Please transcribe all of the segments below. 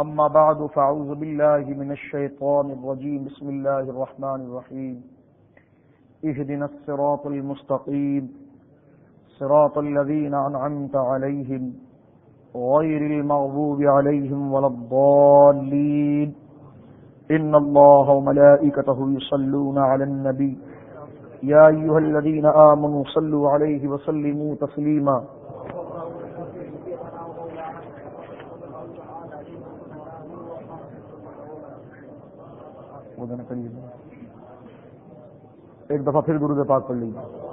أما بعد، فأعوذ بالله من الشيطان الرجيم. بسم الله الرحمن الرحيم. اهدنا الصراط المستقيم. صراط الذين أنعمت عليهم غير المغضوب عليهم ولا الضالين. إن الله وملائكته يصلون على النبي. يا أيها الذين آمنوا صلوا عليه وسلموا تسليما. دینا چاہیے ایک دفعہ پھر گرو کے پاک پڑھ لیجیے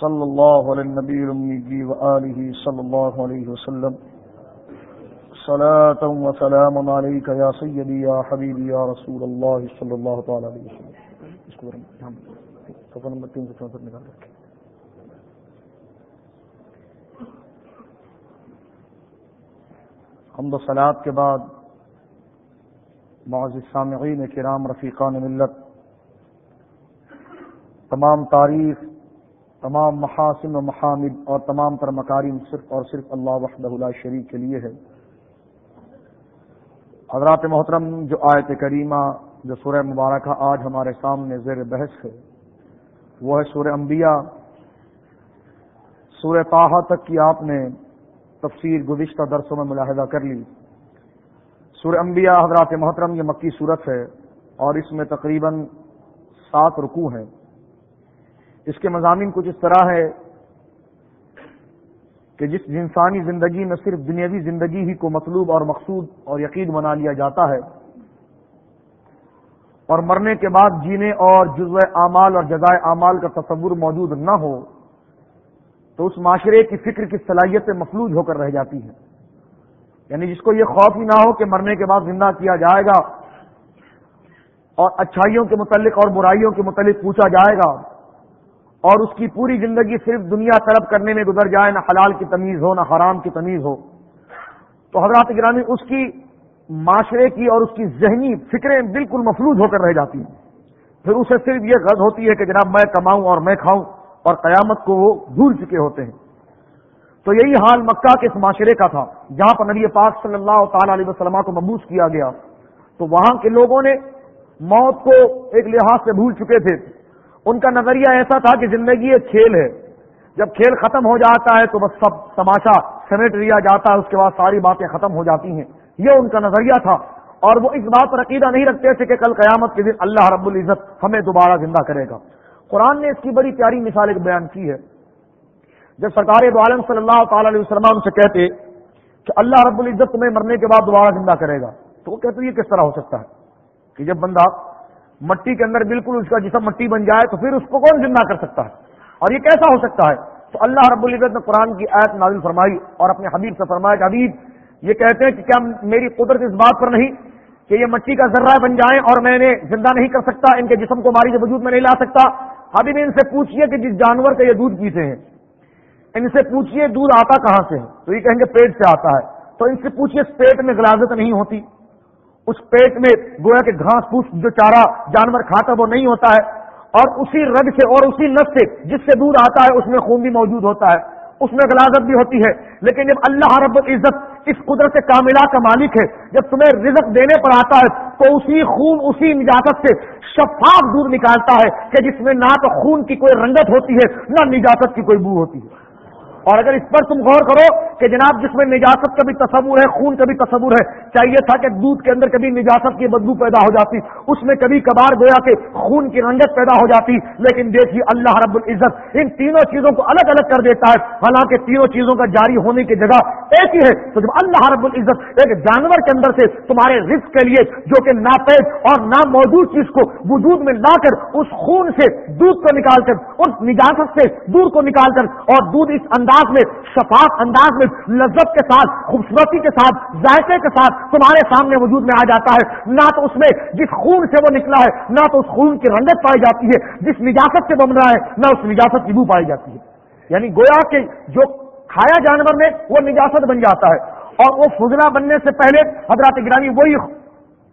صلی اللہ علیہ نبی المی و علیہ صلی اللہ علیہ وسلم۔ صلاة و سلام علیک یا سیدی یا حبیبی یا رسول اللہ صلی اللہ تعالی علیہ وسلم۔ اس کو برمت صفحہ نمبر تین سو چونسٹھ نکال رکھے حمد و سلاد کے بعد معزز سامعین کرام، رفیقان ملت، تمام تاریخ، تمام محاسن و محامد اور تمام تر مکارم صرف اور صرف اللہ وحدہ اللہ شریف کے لیے ہے۔ حضرات محترم، جو آیت کریمہ، جو سورہ مبارکہ آج ہمارے سامنے زیر بحث ہے، وہ ہے سورہ انبیاء۔ سورہ تاہا تک کی آپ نے تفسیر گزشتہ درسوں میں ملاحظہ کر لی۔ سورہ انبیاء حضرات محترم، یہ مکی صورت ہے اور اس میں تقریباً سات رکوع ہیں۔ اس کے مضامین کچھ اس طرح ہے کہ جس انسانی زندگی میں صرف دنیاوی زندگی ہی کو مطلوب اور مقصود اور یقین بنا لیا جاتا ہے اور مرنے کے بعد جینے اور جزو اعمال اور جزائے اعمال کا تصور موجود نہ ہو تو اس معاشرے کی فکر کی صلاحیت سے مفلوج ہو کر رہ جاتی ہے۔ یعنی جس کو یہ خوف ہی نہ ہو کہ مرنے کے بعد زندہ کیا جائے گا اور اچھائیوں کے متعلق اور برائیوں کے متعلق پوچھا جائے گا اور اس کی پوری زندگی صرف دنیا طلب کرنے میں گزر جائے، نہ حلال کی تمیز ہو، نہ حرام کی تمیز ہو۔ تو حضرات گرامی، اس کی معاشرے کی اور اس کی ذہنی فکریں بالکل مفلوج ہو کر رہ جاتی ہیں۔ پھر اسے صرف یہ غد ہوتی ہے کہ جناب میں کماؤں اور میں کھاؤں۔ اور قیامت کو وہ بھول چکے ہوتے ہیں۔ تو یہی حال مکہ کے اس معاشرے کا تھا، جہاں پر نبی پاک صلی اللہ تعالی علیہ وسلم کو مبوس کیا گیا۔ تو وہاں کے لوگوں نے موت کو ایک لحاظ سے بھول چکے تھے۔ ان کا نظریہ ایسا تھا کہ زندگی ایک کھیل ہے۔ جب کھیل ختم ہو جاتا ہے تو بس سب تماشا، سمیٹ لیا جاتا ہے، اس کے بعد ساری باتیں ختم ہو جاتی ہیں۔ یہ ان کا نظریہ تھا۔ اور وہ اس بات پر عقیدہ نہیں رکھتے تھے کہ کل قیامت کے دن اللہ رب العزت ہمیں دوبارہ زندہ کرے گا۔ قرآن نے اس کی بڑی پیاری مثال ایک بیان کی ہے۔ جب سرکار عالم صلی اللہ تعالی علیہ وسلم سے کہتے کہ اللہ رب العزت تمہیں مرنے کے بعد دوبارہ زندہ کرے گا، تو وہ کہتے یہ کس طرح ہو سکتا ہے؟ کہ جب بندہ مٹی کے اندر بالکل اس کا جسم مٹی بن جائے تو پھر اس کو کون زندہ کر سکتا ہے؟ اور یہ کیسا ہو سکتا ہے؟ تو اللہ رب العزت نے قرآن کی آیت نازل فرمائی اور اپنے حبیب سے فرمایا کہ حبیب، یہ کہتے ہیں کہ کیا میری قدرت اس بات پر نہیں کہ یہ مٹی کا ذرہ بن جائیں اور میں نے زندہ نہیں کر سکتا، ان کے جسم کو ماری کے وجود میں نہیں لا سکتا؟ ابھی ان سے پوچھئے کہ جس جانور کا یہ دودھ پیتے ہیں، ان سے پوچھئے دودھ آتا کہاں سے؟ تو یہ کہیں گے پیٹ سے آتا ہے۔ تو ان سے پوچھئے پیٹ میں غلازت نہیں ہوتی۔ اس پیٹ میں گویا کہ گھاس پھوس جو چارہ جانور کھاتا وہ نہیں ہوتا ہے۔ اور اسی رگ سے اور اسی نس سے جس سے دودھ آتا ہے، اس میں خون بھی موجود ہوتا ہے۔ اس میں غلازت بھی ہوتی ہے۔ لیکن جب اللہ رب العزت اس قدرت کاملہ کا مالک ہے، جب تمہیں رزق دینے پر آتا ہے، تو اسی خون، اسی نجاست سے شفاف دودھ نکالتا ہے کہ جس میں نہ تو خون کی کوئی رنگت ہوتی ہے، نہ نجاست کی کوئی بو ہوتی ہے۔ اور اگر اس پر تم غور کرو کہ جناب جس میں نجاست کا بھی تصور ہے، خون کا بھی تصور ہے، چاہیے تھا کہ دودھ کے اندر کبھی نجاست کی بدبو پیدا ہو جاتی، اس میں کبھی کبھار گویا کہ خون کی رنگت پیدا ہو جاتی، لیکن دیکھیے اللہ رب العزت ان تینوں چیزوں کو الگ الگ کر دیتا ہے۔ حالانکہ تینوں چیزوں کا جاری ہونے کی جگہ ایک ہی ہے۔ تو جب اللہ رب العزت ایک جانور کے اندر سے تمہارے رزق کے لیے جو کہ ناپید اور نہ موجود چیز کو وجود میں لا کر اس خون سے دودھ کو نکال کر، اس نجاست سے دودھ کو نکال کر اور دودھ اس انداز انداز میں، شفاف انداز میں، لذت کے ساتھ، خوبصورتی کے ساتھ، ذائقے کے ساتھ تمہارے سامنے وجود میں آ جاتا ہے۔ نہ تو اس میں جس خون سے وہ نکلا ہے، نہ تو اس خون کی رنگت پائی جاتی ہے، جس نجاست سے بن رہا ہے، نہ اس نجاست کی بو پائی جاتی ہے۔ یعنی گویا کہ جو کھایا جانور میں، وہ نجاست بن جاتا ہے۔ اور وہ فضلہ بننے سے پہلے حضرات گرانی وہی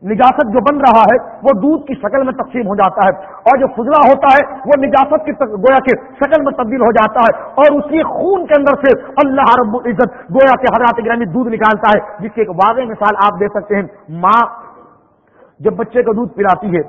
نجاست جو بن رہا ہے، وہ دودھ کی شکل میں تقسیم ہو جاتا ہے۔ اور جو فضلہ ہوتا ہے، وہ نجاست کی گویا کے شکل میں تبدیل ہو جاتا ہے۔ اور اسی خون کے اندر سے اللہ رب العزت گویا کے حضرات گرامی دودھ نکالتا ہے، جس کی ایک واضح مثال آپ دے سکتے ہیں۔ ماں جب بچے کو دودھ پلاتی ہے،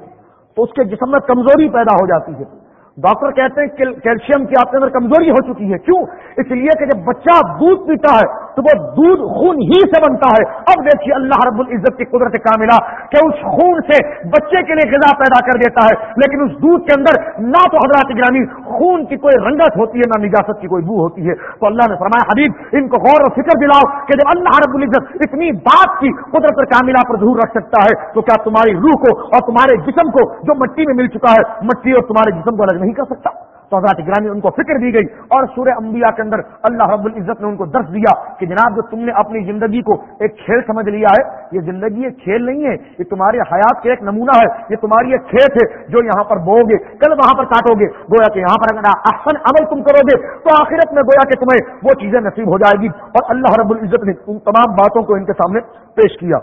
تو اس کے جسم میں کمزوری پیدا ہو جاتی ہے۔ ڈاکٹر کہتے ہیں کیلشیم کی آپ کے اندر کمزوری ہو چکی ہے۔ کیوں؟ اس لیے کہ جب بچہ دودھ پیتا ہے تو وہ دودھ خون ہی سے بنتا ہے۔ اب دیکھیے اللہ رب العزت کی قدرت کا ملا کہ اس خون سے بچے کے لیے غذا پیدا کر دیتا ہے، لیکن اس دودھ کے اندر نہ تو حضرات گرامی خون کی کوئی رنگت ہوتی ہے، نہ نجاست کی کوئی بو ہوتی ہے۔ تو اللہ نے فرمایا، حبیب، ان کو غور و فکر دلاؤ کہ جب اللہ رب العزت اتنی بات کی قدرت کاملہ پر ظہور رکھ سکتا ہے، تو کیا تمہاری روح کو اور تمہارے جسم کو جو مٹی میں مل چکا ہے، مٹی اور تمہارے جسم کو الگ نہیں کر سکتا؟ تو حضرات گرامی ان کو فکر دی گئی اور سورہ انبیاء کے اندر اللہ رب العزت نے ان کو درس دیا کہ جناب جو تم نے اپنی زندگی کو ایک کھیل سمجھ لیا ہے، یہ زندگی ایک کھیل نہیں ہے، یہ تمہارے حیات کا ایک نمونہ ہے، یہ تمہاری ایک کھیت ہے جو یہاں پر بو گے، کل وہاں پر کاٹو گے۔ گویا کہ یہاں پر اگر احسن عمل تم کرو گے، تو آخرت میں گویا کہ تمہیں وہ چیزیں نصیب ہو جائے گی۔ اور اللہ رب العزت نے ان تمام باتوں کو ان کے سامنے پیش کیا۔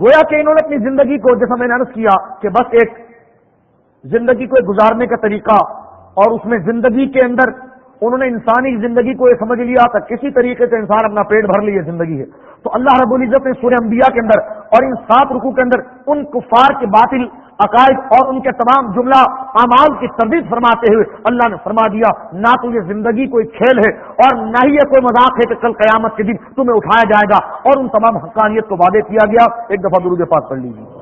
گویا کہ انہوں نے اپنی زندگی کو جیسا میں نے کیا کہ بس ایک زندگی کو گزارنے کا طریقہ اور اس میں زندگی کے اندر انہوں نے انسانی زندگی کو یہ سمجھ لیا تھا کسی طریقے سے انسان اپنا پیٹ بھر لیے زندگی ہے۔ تو اللہ رب العزت نے سورہ انبیاء کے اندر اور ان سات رکو کے اندر ان کفار کے باطل، عقائد اور ان کے تمام جملہ، اعمال کی تردید فرماتے ہوئے اللہ نے فرما دیا، نہ تو یہ زندگی کوئی کھیل ہے اور نہ ہی یہ کوئی مذاق ہے کہ کل قیامت کے دن تمہیں اٹھایا جائے گا۔ اور ان تمام حقانیت کو وعدے کیا گیا۔ ایک دفعہ درود پاک پڑھ لیجیے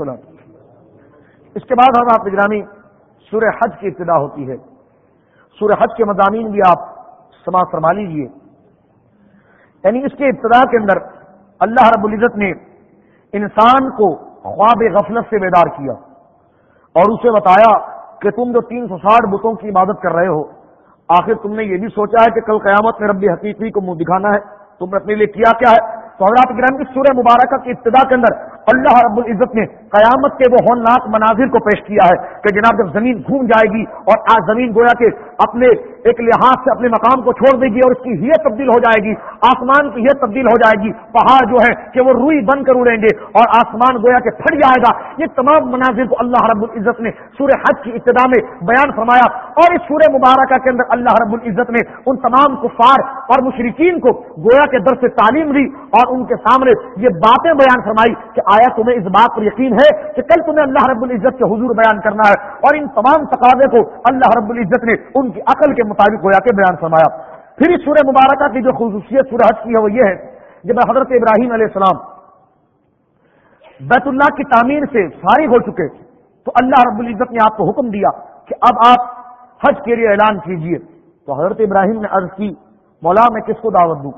اس کے بعد ہم آپ نگرانی سورہ حج کی ابتدا ہوتی ہے۔ سورہ حج کے مضامین بھی آپ سماج فرما لیجیے یعنی اس کے ابتدا کے اندر اللہ رب العزت نے انسان کو خواب غفلت سے بیدار کیا اور اسے بتایا کہ تم جو تین سو ساٹھ بتوں کی عبادت کر رہے ہو، آخر تم نے یہ بھی سوچا ہے کہ کل قیامت میں رب حقیقی کو منہ دکھانا ہے، تم نے اپنے لیے کیا کیا ہے؟ تو حضرات گرام کی سورہ مبارکہ کی ابتدا کے اندر اللہ رب العزت نے قیامت کے وہ ہونناک مناظر کو پیش کیا ہے کہ جناب جب زمین گھوم جائے گی اور آج زمین گویا کے اپنے ایک لحاظ سے اپنے مقام کو چھوڑ دے گی اور اس کی ہیت تبدیل ہو جائے گی۔ آسمان کی ہیت تبدیل ہو جائے گی۔ پہاڑ جو ہے کہ وہ روئی بن کر اڑیں گے اور آسمان گویا کے پھٹ جائے گا۔ یہ تمام مناظر کو اللہ رب العزت نے سورہ حج کی ابتدا میں بیان فرمایا۔ اور اس سورہ مبارکہ کے اندر اللہ رب العزت نے ان تمام کفار اور مشرقین کو گویا کے در سے تعلیم دی اور ان کے سامنے یہ باتیں بیان فرمائی کہ آیا تمہیں اس بات پر یقین ہے کہ کل تمہیں اللہ رب العزت کے حضور بیان کرنا ہے۔ اور ان تمام تقاضے کو اللہ رب العزت نے ان کی عقل کے مطابق ہوا کے بیان فرمایا۔ پھر اس سورہ مبارکہ کی جو خصوصیت سورہ حج کی ہے وہ یہ ہے جب حضرت ابراہیم علیہ السلام بیت اللہ کی تعمیر سے فارغ ہو چکے تو اللہ رب العزت نے آپ کو حکم دیا کہ اب آپ حج کے لیے اعلان کیجیے۔ تو حضرت ابراہیم نے عرض کی، مولا میں کس کو دعوت دوں؟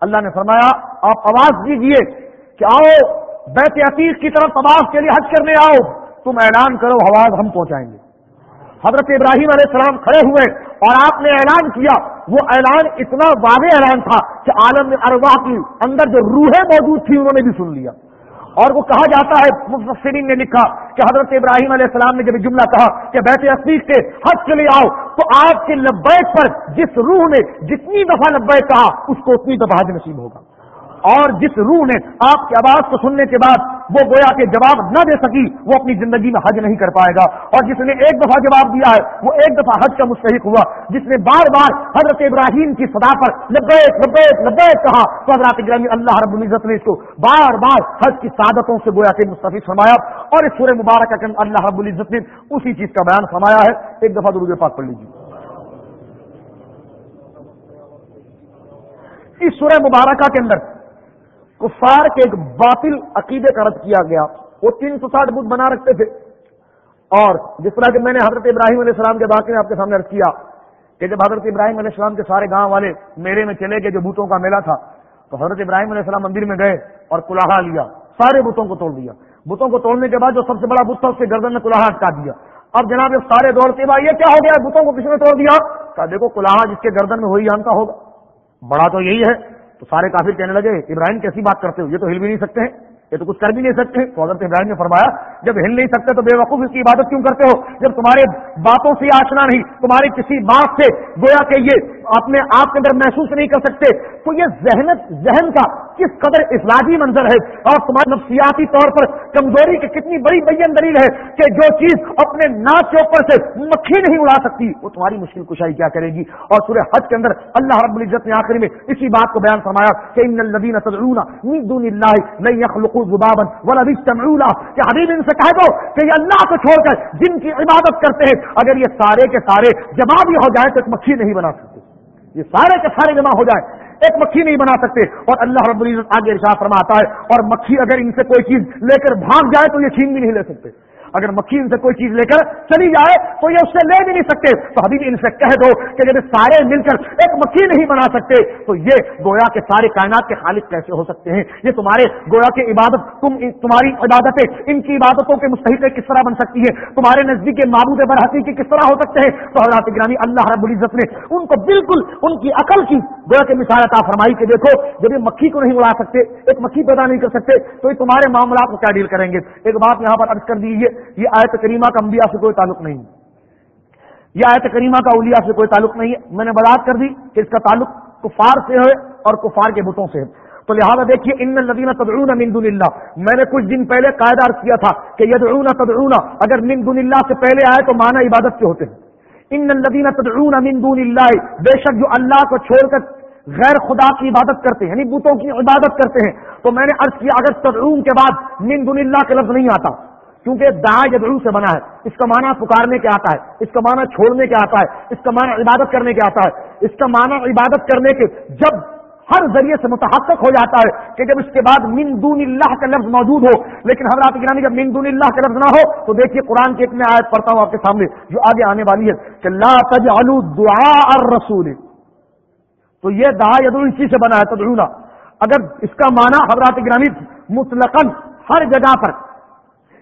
اللہ نے فرمایا، آپ آواز دیجیے کہ آؤ، بیت عتیق کی طرف تباہ کے لیے حج کرنے آؤ، تم اعلان کرو، آواز ہم پہنچائیں گے۔ حضرت ابراہیم علیہ السلام کھڑے ہوئے اور آپ نے اعلان کیا، وہ اعلان اتنا واضح اعلان تھا کہ عالم ارواح کی اندر جو روحیں موجود تھی انہوں نے بھی سن لیا۔ اور وہ کہا جاتا ہے، مفسرین نے لکھا کہ حضرت ابراہیم علیہ السلام نے جب جملہ کہا کہ بیت عصیق سے حج کے لیے آؤ، تو آپ کے لبیک پر جس روح نے جتنی دفعہ لبیک کہا، اس کو اتنی دفعہ حج نصیب ہوگا۔ اور جس روح نے آپ کی آواز کو سننے کے بعد وہ گویا کے جواب نہ دے سکی، وہ اپنی زندگی میں حج نہیں کر پائے گا۔ اور جس نے ایک دفعہ جواب دیا ہے، وہ ایک دفعہ حج کا مستحق ہوا۔ جس نے بار بار حضرت ابراہیم کی صدا پر لبیک لبیک لبیک کہا، تو حضرت ابراہیم اللہ رب العزت نے اس کو بار بار حج کی سعادتوں سے گویا کے مستفید فرمایا۔ اور اس سورہ مبارک کے اللہ رب العزت نے اسی چیز کا بیان فرمایا ہے۔ ایک دفعہ درود پاک پڑھ لیجیے اس سورہ مبارکہ کے اندر کفار کے ایک باطل عقیدے کا رد کیا گیا۔ وہ تین سو ساٹھ بدھ بنا رکھتے تھے۔ اور جس طرح کہ میں نے حضرت ابراہیم علیہ السلام کے باقی میں آپ کے سامنے عرض کیا کہ جب حضرت ابراہیم علیہ السلام کے سارے گاؤں والے میلے میں چلے گئے جو بتوں کا میلہ تھا، تو حضرت ابراہیم علیہ السلام مندر میں گئے اور کلاہا لیا۔ سارے بتوں کو توڑ دیا۔ بتوں کو توڑنے کے بعد جو سب سے بڑا بت تھا، اس کے گردن میں کلاہا اٹکا دیا۔ اب جناب یہ سارے دوڑتے بھائی، یہ کیا ہو گیا؟ بتوں کو کسی نے توڑ دیا؟ کہا، دیکھو، کلاہا جس کے گردن میں وہی جانتا ہوگا۔ بڑا تو یہی ہے۔ تو سارے کافر کہنے لگے، ابراہیم کیسی بات کرتے ہو؟ یہ تو ہل بھی نہیں سکتے ہیں، یہ تو کچھ کر بھی نہیں سکتے تو حضرت ابراہیم نے فرمایا، جب ہل نہیں سکتے تو بے وقوف اس کی عبادت کیوں کرتے ہو؟ جب تمہارے باتوں سے آشنا نہیں، تمہاری کسی بات سے گویا کہ یہ اپنے آپ کے اندر محسوس نہیں کر سکتے تو یہ ذہنت ذہن کا کس قدر افرادی منظر ہے؟ اور تمہارے نفسیاتی طور پر کمزوری کی کتنی بڑی بین دلیل ہے کہ جو چیز اپنے ناک کے اوپر سے مکھی نہیں اڑا سکتی، وہ تمہاری مشکل کشائی کیا کرے گی؟ اور سورہ حج کے اندر اللہ رب العزت نے آخری میں اسی بات کو بیان فرمایا کہ ان الذین تدعون من دون اللہ لن يخلقوا ذبابا ولا يستمعوا کہ حبیب ان سے کہہ دو کہ یہ اللہ کو چھوڑ کر جن کی عبادت کرتے ہیں، اگر یہ سارے کے سارے جمع بھی ہو جائے تو ایک مکھی نہیں بنا سکتے۔ یہ سارے کے سارے جمع ہو جائے، ایک مکھی نہیں بنا سکتے۔ اور اللہ رب العزت آگے ارشاد فرماتا ہے، اور مکھی اگر ان سے کوئی چیز لے کر بھاگ جائے تو یہ چھین بھی نہیں لے سکتے۔ اگر مکھی ان سے کوئی چیز لے کر چلی جائے تو یہ اس سے لے بھی نہیں سکتے۔ تو حبیب ان سے کہہ دو کہ جب سارے مل کر ایک مکھی نہیں بنا سکتے، تو یہ گویا کے سارے کائنات کے خالق کیسے ہو سکتے ہیں؟ یہ تمہارے گویا کی عبادت، تم تمہاری عبادتیں ان کی عبادتوں کے مستحق کس طرح بن سکتی ہے تمہارے نزدیک معبود برحقی کی کس طرح ہو سکتے ہیں؟ تو حضرات گرانی اللہ رب العزت نے ان کو بالکل ان کی عقل کی گویا کے مثال عطا فرمائی کے دیکھو، جب یہ مکھی کو نہیں اڑا سکتے، ایک مکھی پیدا نہیں کر سکتے، تو یہ تمہارے معاملات کو کیا ڈیل کریں گے؟ ایک بات یہاں پر عرض کر دیجیے یہ آیت کریمہ کا انبیاء سے کوئی تعلق نہیں۔ یہ آیت کریمہ کا اولیاء سے کوئی تعلق نہیں۔ ہے میں نے بات کر دی کہ اس کا تعلق کفار سے ہے اور کفار کے بتوں سے ہے۔ تو لہٰذا دیکھیے، ان ندینہ تدعون من دون اللہ۔ میں نے کچھ دن پہلے قاعدہ عرض کیا تھا کہ یدعون تدعون، اگر من دون اللہ سے پہلے آئے تو مانا عبادت کے ہوتے ہیں۔ ان ندینہ تدعون من دون اللہ، بے شک جو اللہ کو چھوڑ کر غیر خدا کی عبادت کرتے ہیں یعنی بتوں کی عبادت کرتے ہیں۔ تو میں نے عرض کیا، اگر تدعون کے بعد من دون اللہ کے لفظ نہیں آتا کیونکہ دا جدرو سے بنا ہے۔ اس کا معنی پکارنے کے آتا ہے، اس کا معنی چھوڑنے کے آتا ہے، اس کا معنی عبادت کرنے کے آتا ہے۔ اس کا معنی عبادت کرنے کے جب ہر ذریعے سے متحقق ہو جاتا ہے کہ جب اس کے بعد من دون اللہ کا لفظ موجود ہو، لیکن حضرات گرانی جب من دون اللہ کا لفظ نہ ہو، تو دیکھیے قرآن کی ایک میں آیت پڑھتا ہوں آپ کے سامنے، جو آگے آنے والی ہے کہ لا تجعلوا دعاء الرسول۔ تو یہ دعا یدو اسی سے بنا ہے، تدعونا۔ اگر اس کا معنی حضرات گرانی مطلقاً ہر جگہ پر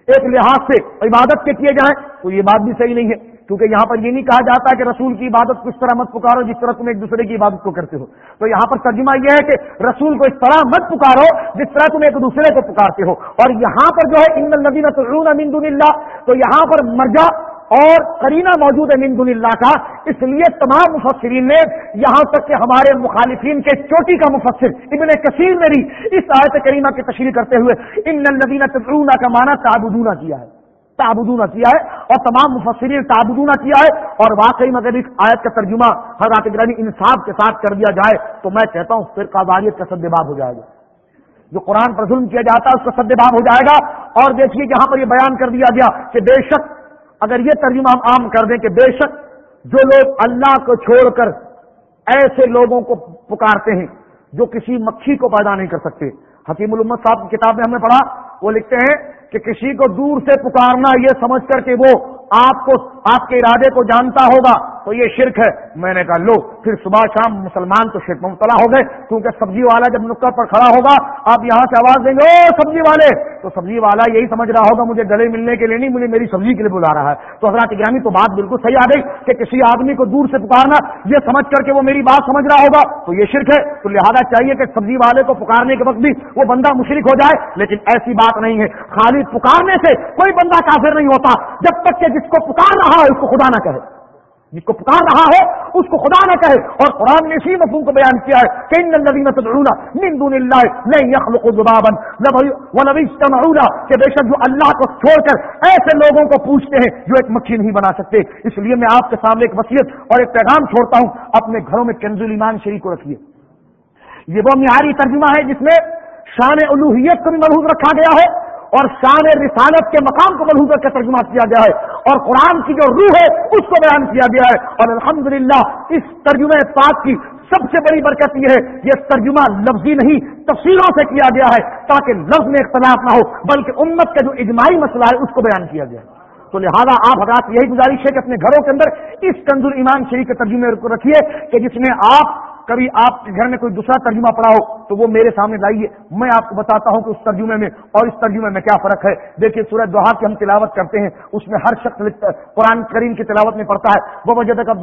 ایک لحاظ سے عبادت کے کیے جائیں تو یہ بات بھی صحیح نہیں ہے، کیونکہ یہاں پر یہ نہیں کہا جاتا کہ رسول کی عبادت کو اس طرح مت پکارو جس طرح تم ایک دوسرے کی عبادت کو کرتے ہو۔ تو یہاں پر ترجمہ یہ ہے کہ رسول کو اس طرح مت پکارو جس طرح تم ایک دوسرے کو پکارتے ہو۔ اور یہاں پر جو ہے، ان ندی امین اللہ تو یہاں پر مرجا اور کرینہ موجود ہے مند اللہ کا، اس لیے تمام مفسرین نے یہاں تک کہ ہمارے مخالفین کے چوٹی کا مفسر ابن کثیر نے بھی اس آیت کریمہ کی تشریح کرتے ہوئے ان ندینہ تدعونا کا معنی تعبدونا کیا ہے تعبدونا کیا ہے، اور تمام مفسرین تعبدونا کیا ہے، اور واقعی میں اگر اس آیت کا ترجمہ حضرات گرانی انصاف کے ساتھ کر دیا جائے تو میں کہتا ہوں پھر قاباریت کا سدباب ہو جائے گا۔ جو قرآن پر ظلم کیا جاتا ہے اس کا سدباب ہو جائے گا، اور دیکھیے یہاں پر یہ بیان کر دیا گیا کہ بے شک اگر یہ ترجمہ ہم عام کر دیں کہ بے شک جو لوگ اللہ کو چھوڑ کر ایسے لوگوں کو پکارتے ہیں جو کسی مکھی کو پیدا نہیں کر سکتے۔ حکیم الامت صاحب کی کتاب میں ہم نے پڑھا، وہ لکھتے ہیں کہ کسی کو دور سے پکارنا یہ سمجھ کر کہ وہ آپ کو، آپ کے ارادے کو جانتا ہوگا تو یہ شرک ہے۔ میں نے کہا، لو، پھر صبح شام مسلمان تو شرک مبتلا ہو گئے، کیونکہ سبزی والا جب نکڑ پر کھڑا ہوگا، آپ یہاں سے آواز دیں گے او سبزی والے! تو سبزی والا یہی سمجھ رہا ہوگا، مجھے گلے ملنے کے لیے نہیں مجھے میری سبزی کے لیے بلا رہا ہے۔ تو حضرات گرامی تو بات بالکل صحیح آ گئی کہ کسی آدمی کو دور سے پکارنا، یہ سمجھ کر کے وہ میری بات سمجھ رہا ہوگا، تو یہ شرک ہے۔ تو لہٰذا چاہیے کہ سبزی والے کو پکارنے کے وقت بھی وہ بندہ مشرک ہو جائے، لیکن ایسی بات نہیں ہے۔ خالی پکارنے سے کوئی بندہ کافر نہیں ہوتا۔ جب تک کہ جس جس کو پکار رہا ہے اس کو خدا نہ کہے۔ جس کو پکار رہا ہے اس کو خدا نہ کہے۔ اور قرآن نے اسی مفہوم کو بیان کیا ہے کہ ان الذين تدعون من دون الله لن يخلقوا ذبابا ولو اجتمعوا کہ بے شک جو اللہ کو چھوڑ کر ایسے لوگوں کو پوچھتے ہیں، جو ایک مکھی نہیں بنا سکتے۔ اس لیے میں آپ کے سامنے ایک وصیت اور ایک پیغام چھوڑتا ہوں، اپنے گھروں میں کنز ایمان شریف کو رکھیے۔ یہ وہ معیاری ترجمہ ہے جس میں شان الوحیت کو بھی محفوظ رکھا گیا ہے۔ اور شان رسالت کے مقام کو ملحوظ کا ترجمہ کیا گیا ہے اور قرآن کی جو روح ہے اس کو بیان کیا گیا ہے اور الحمدللہ اس ترجمہ پاک کی سب سے بڑی برکت یہ ہے یہ ترجمہ لفظی نہیں تفصیلوں سے کیا گیا ہے تاکہ لفظ میں اختلاف نہ ہو، بلکہ امت کا جو اجماعی مسئلہ ہے اس کو بیان کیا گیا ہے۔ تو لہٰذا آپ حضرات یہی گزارش ہے کہ اپنے گھروں کے اندر اس کنزول ایمان شریف کے ترجمے کو رکھیے کہ جس میں آپ کبھی آپ کے گھر میں کوئی دوسرا ترجمہ پڑا ہو تو وہ میرے سامنے لائیے، میں آپ کو بتاتا ہوں کہ اس ترجمے میں اور اس ترجمے میں کیا فرق ہے۔ دیکھیے سورج دوہا کی ہم تلاوت کرتے ہیں، اس میں ہر شخص قرآن کریم کی تلاوت میں پڑتا ہے۔ وہ وجہ کا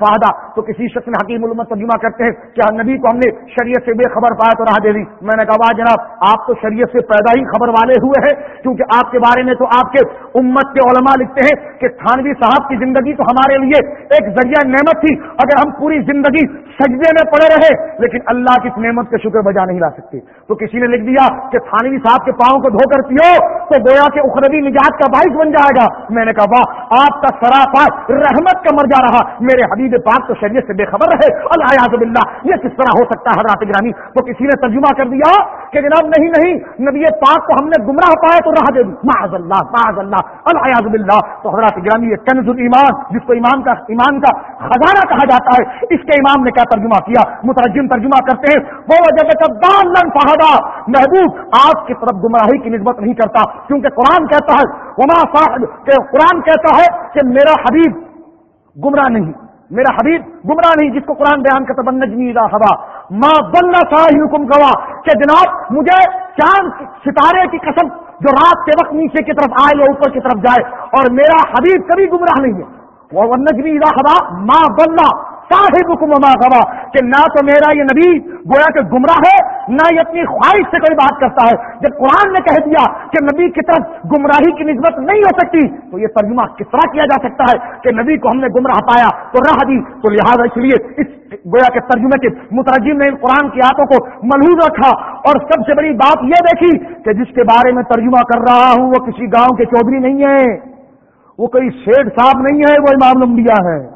فہدا تو کسی شخص نے حکیم علوم ترجمہ کرتے ہیں کہ نبی کو ہم نے شریعت سے بے خبر پایا تو راہ دے دی؟ میں نے کہا جناب، آپ تو شریعت سے پیدا ہی خبر والے ہوئے ہیں۔ کیونکہ آپ کے بارے میں تو آپ کے امت کے علماء لکھتے ہیں کہ تھانوی صاحب کی زندگی تو ہمارے لیے ایک ذریعہ نعمت تھی۔ اگر ہم پوری زندگی سجدے میں پڑے رہے، لیکن اللہ کی اس نعمت کے شکر بجا نہیں لا سکتے۔ تو کسی نے لکھ دیا کہ تھانوی صاحب کے پاؤں کو دھو کر پیو، تو گویا کے اخروی نجات کا باعث بن جائے گا۔ میں نے کہا، واہ، آپ کا سراپا رحمت کا مر جا رہا۔ میرے حبیب پاک تو شریعت سے بے خبر رہے۔ اللہ اللہ یہ کس طرح ہو سکتا ہے حضرات گرانی تو کسی نے ترجمہ کر دیا کہ جناب نہیں نہیں، نبی پاک کو ہم نے گمراہ پایا تو راہ دے دوں۔ معاذ اللہ معاذ اللہ اللہ باللہ۔ تو حضرات گرامی، یہ کنز ایمان جس کو ایمان کا ایمان کا خزانہ کہا جاتا ہے، اس کے امام نے کیا ترجمہ کیا؟ مترجم ترجمہ کرتے ہیں۔ وہ جگہ فہدا، محبوب آپ کی طرف گمراہی کی نسبت نہیں کرتا۔ کیونکہ قرآن کہتا ہے، وما صاحب، کہ قرآن کہتا ہے کہ میرا حبیب گمراہ نہیں۔ میرا حبیب گمراہ نہیں، جس کو قرآن بیان کرتا بن نجمی ہوا ماں بننا صاحب حکم گوا کہ جناب، مجھے چاند ستارے کی قسم جو رات کے وقت نیچے کی طرف آئے، یا اوپر کی طرف جائے، اور میرا حبیب کبھی گمراہ نہیں ہے۔ وہ نجمی ہوا ماں بننا صاحب حکم گوا کہ نہ تو میرا یہ نبی گویا کہ گمراہ ہے، نہ یہ اپنی خواہش سے کوئی بات کرتا ہے۔ جب قرآن نے کہہ دیا کہ نبی کی طرف گمراہی کی نسبت نہیں ہو سکتی، تو یہ ترجمہ کس طرح کیا جا سکتا ہے کہ نبی کو ہم نے گمراہ پایا، تو راہ دی، تو لہٰذا اس لیے اس گویا کے ترجمے کے مترجم نے قرآن کی آتوں کو ملحوظ رکھا۔ اور سب سے بڑی بات یہ دیکھی کہ جس کے بارے میں ترجمہ کر رہا ہوں، وہ کسی گاؤں کے چودھری نہیں ہے۔ وہ کوئی شیخ صاحب نہیں ہے، وہ امام لمبیا ہے۔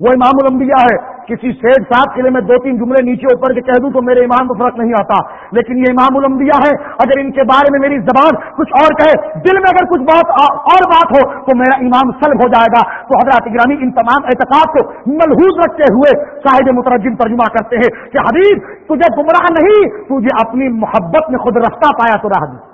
وہ امام الانبیاء ہے، کسی سیٹ صاحب کے لیے میں دو تین جملے نیچے اوپر کے کہہ دوں تو میرے امام کو فرق نہیں آتا۔ لیکن یہ امام الانبیاء ہے، اگر ان کے بارے میں میری زبان کچھ اور کہے، دل میں اگر کچھ بات اور بات ہو، تو میرا امام سلب ہو جائے گا۔ تو حضرات گرامی ان تمام اعتقاد کو ملحوظ رکھتے ہوئے صاحب مترجم ترجمہ کرتے ہیں کہ حبیب، تجھے گمراہ نہیں، تجھے اپنی محبت میں خود رفتہ پایا تو رہ دی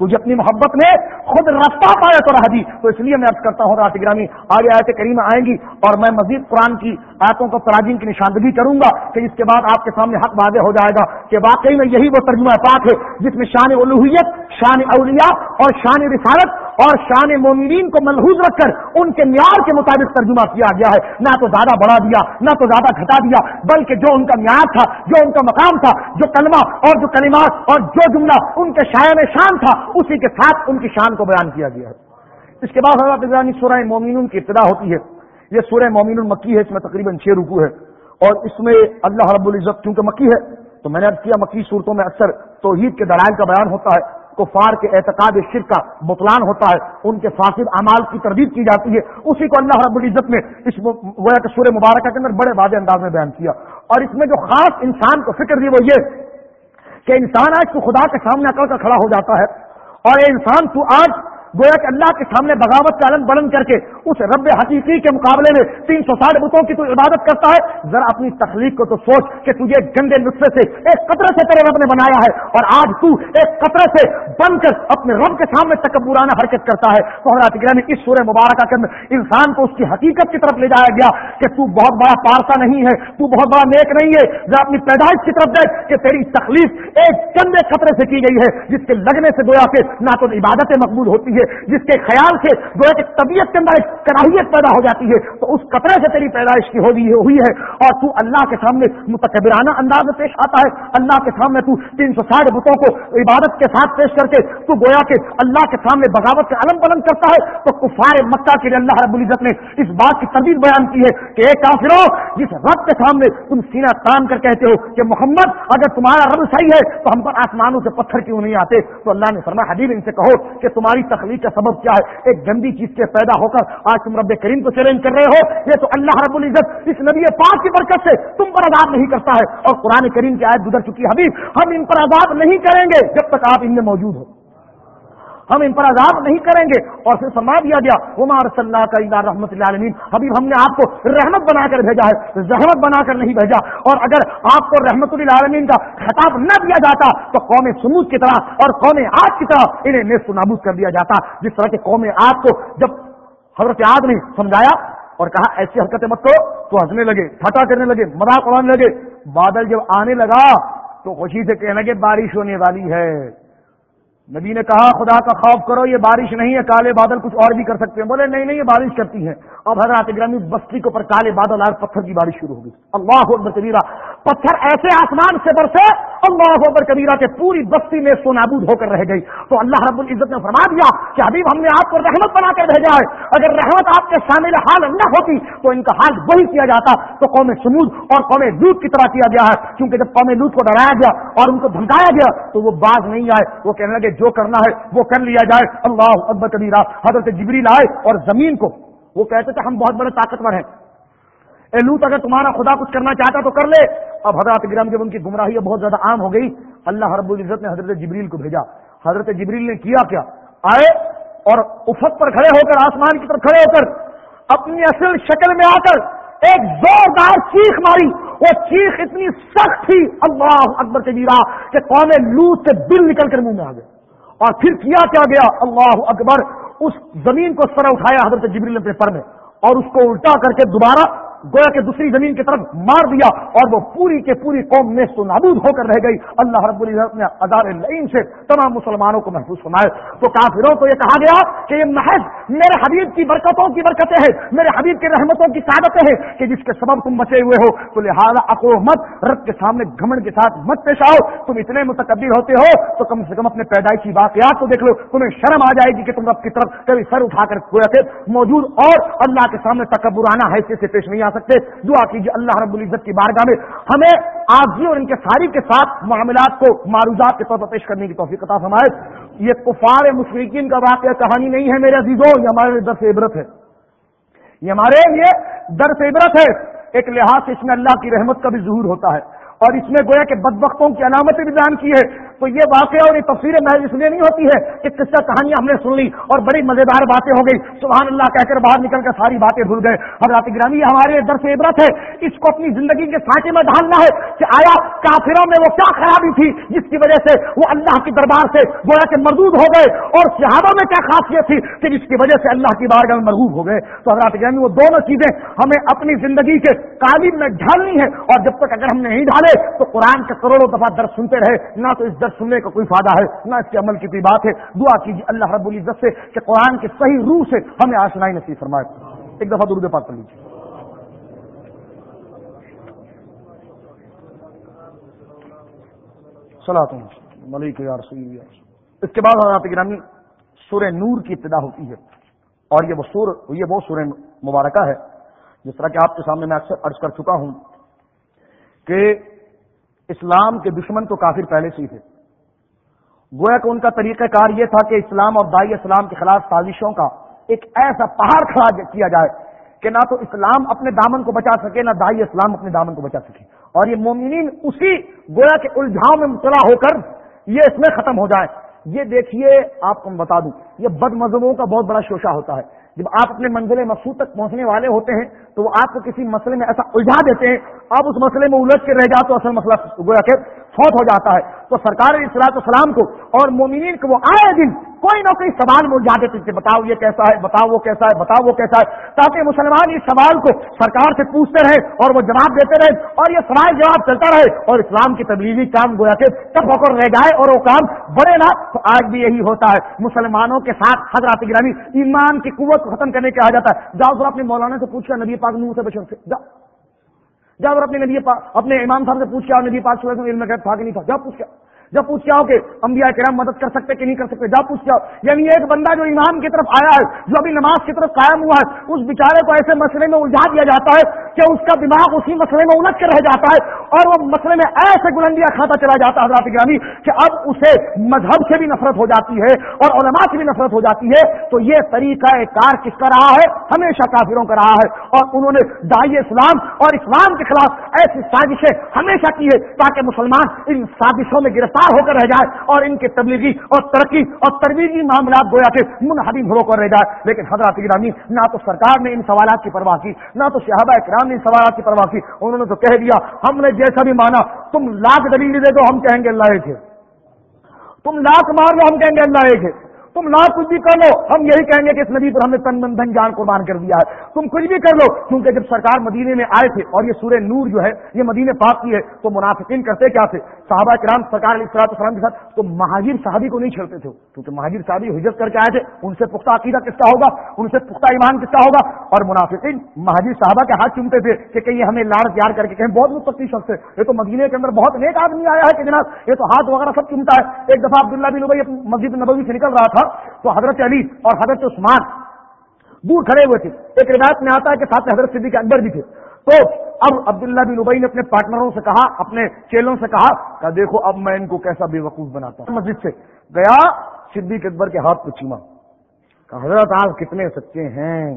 تجھے اپنی محبت میں خود رفتہ پایا تو رہ دی تو اس لیے میں ارد کرتا ہوں رات گرامی، آگے آیت کریم آئیں گی اور میں مزید قرآن کی آیتوں کو تراجین کی نشاندہی کروں گا کہ اس کے بعد آپ کے سامنے حق واضح ہو جائے گا کہ واقعی میں یہی وہ ترجمہ پاک ہے جس میں شان الوحیت شان اولیاء اور شان رسالت اور شان مومنین کو ملحوظ رکھ کر ان کے معیار کے مطابق ترجمہ کیا گیا ہے۔ نہ تو زیادہ بڑھا دیا، نہ تو زیادہ گھٹا دیا، بلکہ جو ان کا معیار تھا، جو ان کا مقام تھا، جو کلمہ اور جو کلمات اور جو جملہ ان کے شاعر شان تھا اسی کے ساتھ ان کی شان کو بیان کیا گیا ہے۔ اس کے بعد حضرت سورہ مومن کی ابتدا ہوتی ہے۔ یہ سورہ مومن المکی ہے، اس میں تقریباً چھ رکو ہے اور اس میں اللہ رب العزت کیونکہ مکی ہے، تو میں نے اب کیا مکی صورتوں میں اکثر توحید کے دلائل کا بیان ہوتا ہے، کفار کے اعتقاد شر کا بطلان ہوتا ہے، ان کے فاصل اعمال کی تردید کی جاتی ہے۔ اسی کو اللہ رب العزت نے اس سورہ مبارکہ کے اندر بڑے واضح انداز میں بیان کیا۔ اور اس میں جو خاص انسان کو فکر دی وہ یہ کہ انسان آج تو خدا کے سامنے اکڑ کر کھڑا ہو جاتا ہے۔ اور اے انسان تو آج گویا کہ اللہ کے سامنے بغاوت کا علم بلند کر کے اس رب حقیقی کے مقابلے میں تین سو ساٹھ بتوں کی تو عبادت کرتا ہے، ذرا اپنی تخلیق کو تو سوچ کہ تجھے گندے نسخے سے ایک قطرے سے تیرے رب نے بنایا ہے اور آج تو ایک قطرے سے بن کر اپنے رب کے سامنے تکبرانہ حرکت کرتا ہے۔ تو حضرات گرانی اس سورہ مبارکہ کے اندر انسان کو اس کی حقیقت کی طرف لے جایا گیا کہ تو بہت بڑا پارسا نہیں ہے، تو بہت بڑا نیک نہیں ہے۔ ذرا اپنی پیدائش کی طرف دیکھ کہ تیری تکلیف ایک گندے خطرے سے کی گئی ہے، جس کے لگنے سے گویا کہ نہ تو عبادتیں مقبول ہوتی ہیں ہے جس کے خیال سے جو ہے طبیعت کے اندر ایک کراہیت پیدا ہو جاتی ہے، تو اس قطرے سے تیری پیدائش کی ہوئی ہوئی ہے۔ اور تو اللہ کے سامنے متکبرانہ انداز میں پیش آتا ہے۔ اللہ کے سامنے تو تین سو ساٹھ بتوں کو عبادت کے ساتھ پیش کر کے تو گویا کہ اللہ کے سامنے بغاوت کے علم بلند کرتا ہے۔ تو کفار مکہ کے لیے اللہ رب العزت نے اس بات کی تردید بیان کی ہے کہ ایک کافرو جس رب کے سامنے تم سینہ تان کر کہتے ہو کہ محمد، اگر تمہارا رب صحیح ہے تو ہم پر آسمانوں سے پتھر کیوں نہیں آتے؟ تو اللہ نے فرما حبیب، ان سے کہو کہ تمہاری تخلیق کا سبب کیا ہے؟ ایک گندی چیز کے پیدا ہو کر آج تم رب کریم کو چیلنج کر رہے ہو۔ یہ تو اللہ رب العزت اس نبی پاک کی برکت سے تم پر عذاب نہیں کرتا ہے۔ اور قرآن کریم کی آیت گزر چکی حبیب، ہم ان پر عذاب نہیں کریں گے جب تک آپ ان میں موجود ہو ہم ان پر عذاب نہیں کریں گے۔ اور پھر سما دیا گیا عمار صلی اللہ کا ادار رحمۃ اللہ عالمین حبیب ہم نے آپ کو رحمت بنا کر بھیجا ہے رحمت بنا کر نہیں بھیجا۔ اور اگر آپ کو رحمت اللہ عالمین کا خطاب نہ دیا جاتا، تو قوم سمود کی طرح اور قوم آج کی طرح انہیں نیست نابود کر دیا جاتا۔ جس طرح کے قوم آج کو جب حضرت آگ نے سمجھایا اور کہا، ایسی حرکتیں مت کرو، تو ہنسنے لگے ٹھٹا کرنے لگے، مذاق اڑانے لگے۔ بادل جب آنے لگا، تو خوشی سے کہنے لگے، بارش ہونے والی ہے۔ نبی نے کہا، خدا کا خوف کرو، یہ بارش نہیں ہے، کالے بادل کچھ اور بھی کر سکتے ہیں۔ بولے، نہیں نہیں، یہ بارش کرتی ہے۔ اب حضرات گرامی بستی کے اوپر کالے بادل آئے پتھر کی بارش شروع ہوگی اللہ اکبر کبیرہ۔ پتھر ایسے آسمان سے برسے اللہ اکبر کبیرہ کے پوری بستی میں سونابود ہو کر رہ گئی۔ تو اللہ رب العزت نے فرما دیا کہ ابھی ہم نے آپ کو رحمت بنا کر بھیجا ہے۔ اگر رحمت آپ کے شامل حال نہ ہوتی تو ان کا حال وہی کیا جاتا۔ تو قوم سمود اور قوم لوت کی طرح کیا گیا ہے۔ کیونکہ جب قوم لوت کو ڈرایا گیا اور ان کو دھمکایا گیا تو وہ باز نہیں آئے۔ وہ کہنے لگے، جو کرنا ہے وہ کر لیا جائے۔ اللہ اکبر کبیرہ، حضرت جبریل آئے اور زمین کو وہ کہتے تھے ہم بہت بڑے طاقتور ہیں۔ اے لوت اگر تمہارا خدا کچھ کرنا چاہتا تو کر لے۔ اب حضرت گرام جب ان کی گمراہی بہت زیادہ عام ہو گئی، اللہ رب العزت نے حضرت جبریل کو بھیجا۔ حضرت جبریل نے کیا کیا؟ آئے اور افق پر کھڑے ہو کر، آسمان کی طرف کھڑے ہو کر، اپنی اصل شکل میں آ کر ایک زوردار چیخ ماری۔ وہ چیخ اتنی سخت تھی، اللہ اکبر کے جیرا کہ قوم لوت سے دل نکل کر منہ میں آ گئے۔ اور پھر کیا کیا گیا؟ اللہ اکبر، اس زمین کو سر اٹھایا حضرت جبریل اپنے پر میں اور اس کو الٹا کر کے دوبارہ گویا کہ دوسری زمین کی طرف مار دیا اور وہ پوری کے پوری قوم میں تو ہو کر رہ گئی۔ اللہ رب العزت نے ادار لعین سے تمام مسلمانوں کو محفوظ فرمائے تو کافروں کو یہ کہا گیا کہ یہ محض میرے حبیب کی برکتوں کی برکتیں ہیں، میرے حبیب کی رحمتوں کی تعدتیں ہیں کہ جس کے سبب تم بچے ہوئے ہو۔ تو لہٰذا اکو مت، رب کے سامنے گھمن کے ساتھ مت پیش آؤ۔ تم اتنے متقبر ہوتے ہو تو کم سے کم اپنے پیدائشی واقعات کو دیکھ لو۔ تمہیں شرم آ جائے گی کہ تم رب کی طرف کبھی سر اٹھا کر موجود اور اللہ کے سامنے تکبرانہ حیثیت سے پیش نہیں آ سکتے دعا کیجیے اللہ رب العزت کی بارگاہ میں۔ ہمیں آگزی اور ان کے ساری کے ساتھ معاملات کو معروضات کے طور پر پیش کرنے کی توفیق عطا فرمائے۔ یہ کفار مشرقین کا واقعہ کہانی نہیں ہے میرے عزیزوں، یہ ہمارے درس عبرت ہے۔ یہ ہمارے لیے درس عبرت ہے۔ ایک لحاظ سے اس میں اللہ کی رحمت کا بھی ظہور ہوتا ہے۔ اور اس میں گویا کہ بدبختوں کی علامتیں بھی بیان کی ہے تو یہ واقعہ اور یہ تفصیلیں محض اس لیے نہیں ہوتی ہے کہ قصہ کہانیاں ہم نے سن لی اور بڑی مزیدار باتیں ہو گئی۔ سبحان اللہ کہہ کر باہر نکل کر ساری باتیں بھول گئے۔ حضرات گرامی ہمارے درس عبرت ہے۔ اس کو اپنی زندگی کے سانچے میں ڈھالنا ہے کہ آیا کافروں میں وہ کیا خرابی تھی جس کی وجہ سے وہ اللہ کے دربار سے گویا کہ مردود ہو گئے اور صحابہ میں کیا خاصیت تھی کہ جس کی وجہ سے اللہ کی بارگاہ میں مرغوب ہو گئے۔ تو حضرات گرامی وہ دونوں چیزیں ہمیں اپنی زندگی کے قالب میں ڈھالنی ہے اور جب تک اگر ہم نے نہیں ڈھالے تو قرآن کے کروڑوں دفعہ درد سنتے رہے، نہ تو اس درد سننے کا کوئی فائدہ ہے، نہ اس کے عمل کی کوئی بات ہے۔ دعا کیجیے اللہ رب العزت سے کہ قرآن کے صحیح روح سے ہمیں آشنائی نصیب فرمائے۔ ایک دفعہ درود پاک کر لیجیے۔ ملک اس کے بعد حضرات گرامی، سورہ نور کی ابتدا ہوتی ہے۔ اور یہ وہ سور، یہ وہ سورہ مبارکہ ہے، جس طرح کہ آپ کے سامنے میں اکثر عرض کر چکا ہوں کہ اسلام کے دشمن تو کافر پہلے سے ہی تھے۔ گویا کہ ان کا طریقہ کار یہ تھا کہ اسلام اور دائی اسلام کے خلاف سازشوں کا ایک ایسا پہاڑ کھڑا کیا جائے کہ نہ تو اسلام اپنے دامن کو بچا سکے، نہ دائی اسلام اپنے دامن کو بچا سکے۔ اور یہ مومنین اسی گویا کے الجھاؤ میں مبتلا ہو کر یہ اس میں ختم ہو جائے۔ یہ دیکھیے، آپ کو بتا دوں، یہ بد مذہبوں کا بہت بڑا شوشہ ہوتا ہے۔ جب آپ اپنے منزل مقصود تک پہنچنے والے ہوتے ہیں، تو وہ آپ کو کسی مسئلے میں ایسا الجھا دیتے ہیں، آپ اس مسئلے میں الجھ کے رہ جاتے اصل مسئلہ گویا کہ فوت ہو جاتا ہے۔ تو سرکار اصلاح السلام کو اور مومنین کو وہ آئے دن کوئی نہ کوئی سوال مل جاتے تھے بتاؤ یہ کیسا ہے، بتاؤ وہ کیسا ہے، بتاؤ وہ کیسا ہے۔ تاکہ مسلمان اس سوال کو سرکار سے پوچھتے رہے اور وہ جواب دیتے رہے اور یہ سوال جواب چلتا رہے اور اسلام کی تبلیغی کام گویا کے تب ہو کر رہ جائے اور وہ کام بڑے نہ تو آج بھی یہی ہوتا ہے۔ مسلمانوں کے ساتھ حضرات گرامی ایمان کی قوت کو ختم کرنے کہا جاتا ہے۔ جاؤ ذرا اپنے مولانا سے پوچھ کر نبی پاک منہ سے بچوں سے۔ جاؤ جب اپنے نبی اپنے امام صاحب سے پوچھ کے نبی پاک علم تھا کہ نہیں تھا۔ جب پوچھ کے جب پوچھ کے آؤ کہ انبیاء کرام مدد کر سکتے کہ نہیں کر سکتے جب پوچھ کے آؤ۔ یعنی ایک بندہ جو امام کی طرف آیا ہے، جو ابھی نماز کی طرف قائم ہوا ہے، اس بیچارے کو ایسے مسئلے میں الجھا دیا جاتا ہے کہ اس کا دماغ اسی مسئلے میں الجھ کے رہ جاتا ہے اور وہ مسئلے میں ایسے بلندیاں کھاتا چلا جاتا ہے، حضرات گرامی، کہ اب اسے مذہب سے بھی نفرت ہو جاتی ہے اور علماء سے بھی نفرت ہو جاتی ہے۔ تو یہ طریقہ کار کس کا رہا ہے؟ ہمیشہ کافروں کا رہا ہے۔ اور انہوں نے دائی اسلام اور اسلام کے خلاف ایسی سازشیں ہمیشہ کی ہے تاکہ مسلمان ان سازشوں میں گرفتار ہو کر رہ جائے اور ان کے تبلیغی اور ترقی اور ترویجی معاملات گویا کے منہدم ہو کر رہ جائے۔ لیکن حضرات گرامی، نہ تو سرکار نے ان سوالات کی پرواہ کی، نہ تو صحابہ اکرام نے ان سوالات کی پرواہ کی۔ انہوں نے تو کہہ دیا، ہم نے جیسا بھی مانا، تم لاکھ دلیل دے دو، ہم کہیں گے اللہ ایک ہے۔ تم لاکھ مار دو، ہم کہیں گے اللہ ایک ہے۔ تم لا کچھ بھی کر لو۔ ہم یہی کہیں گے کہ اس نبی پر ہم نے تن من دھن جان قربان کر دیا ہے۔ تم کچھ بھی کر لو۔ کیونکہ جب سرکار مدینے میں آئے تھے اور یہ سورہ نور جو ہے، یہ مدینے پاک کی ہے، تو منافقین کرتے کیا تھے؟ صحابہ کرام سرکار علیہ السلام کے ساتھ، تو مہاجر صحابی کو نہیں چھڑتے تھے۔ کیونکہ مہاجر صحابی ہجرت کر کے آئے تھے۔ ان سے پختہ عقیدہ کس کا ہوگا؟ ان سے پختہ ایمان کس کا ہوگا؟ اور منافقین مہاجر صحابہ کے ہاتھ چومتے تھے کہ کہیں ہمیں لاڑ پیار کر کے کہیں بہت مستقی شخص ہے۔ یہ تو مدینے کے اندر بہت نیک آدمی آیا ہے کہ جناب، یہ تو ہاتھ وغیرہ سب چمتا ہے۔ ایک دفعہ عبداللہ بن ابئی مسجد نبوی سے نکل رہا تھا۔ تو حضرت علی اور حضرت عثمان دور کھڑے ہوئے تھے۔ ایک روایت میں آتا ہے کہ ساتھ میں حضرت صدیق اکبر بھی تھے۔ تو اب عبداللہ بن ابئی نے اپنے پارٹنروں سے کہا، اپنے چیلوں سے کہا کہ دیکھو اب میں ان کو کیسا بے وقوف بناتا ہوں۔ مسجد سے گیا، صدیق اکبر کے ہاتھ کو چیما کہ حضرت آپ کتنے سچے ہیں،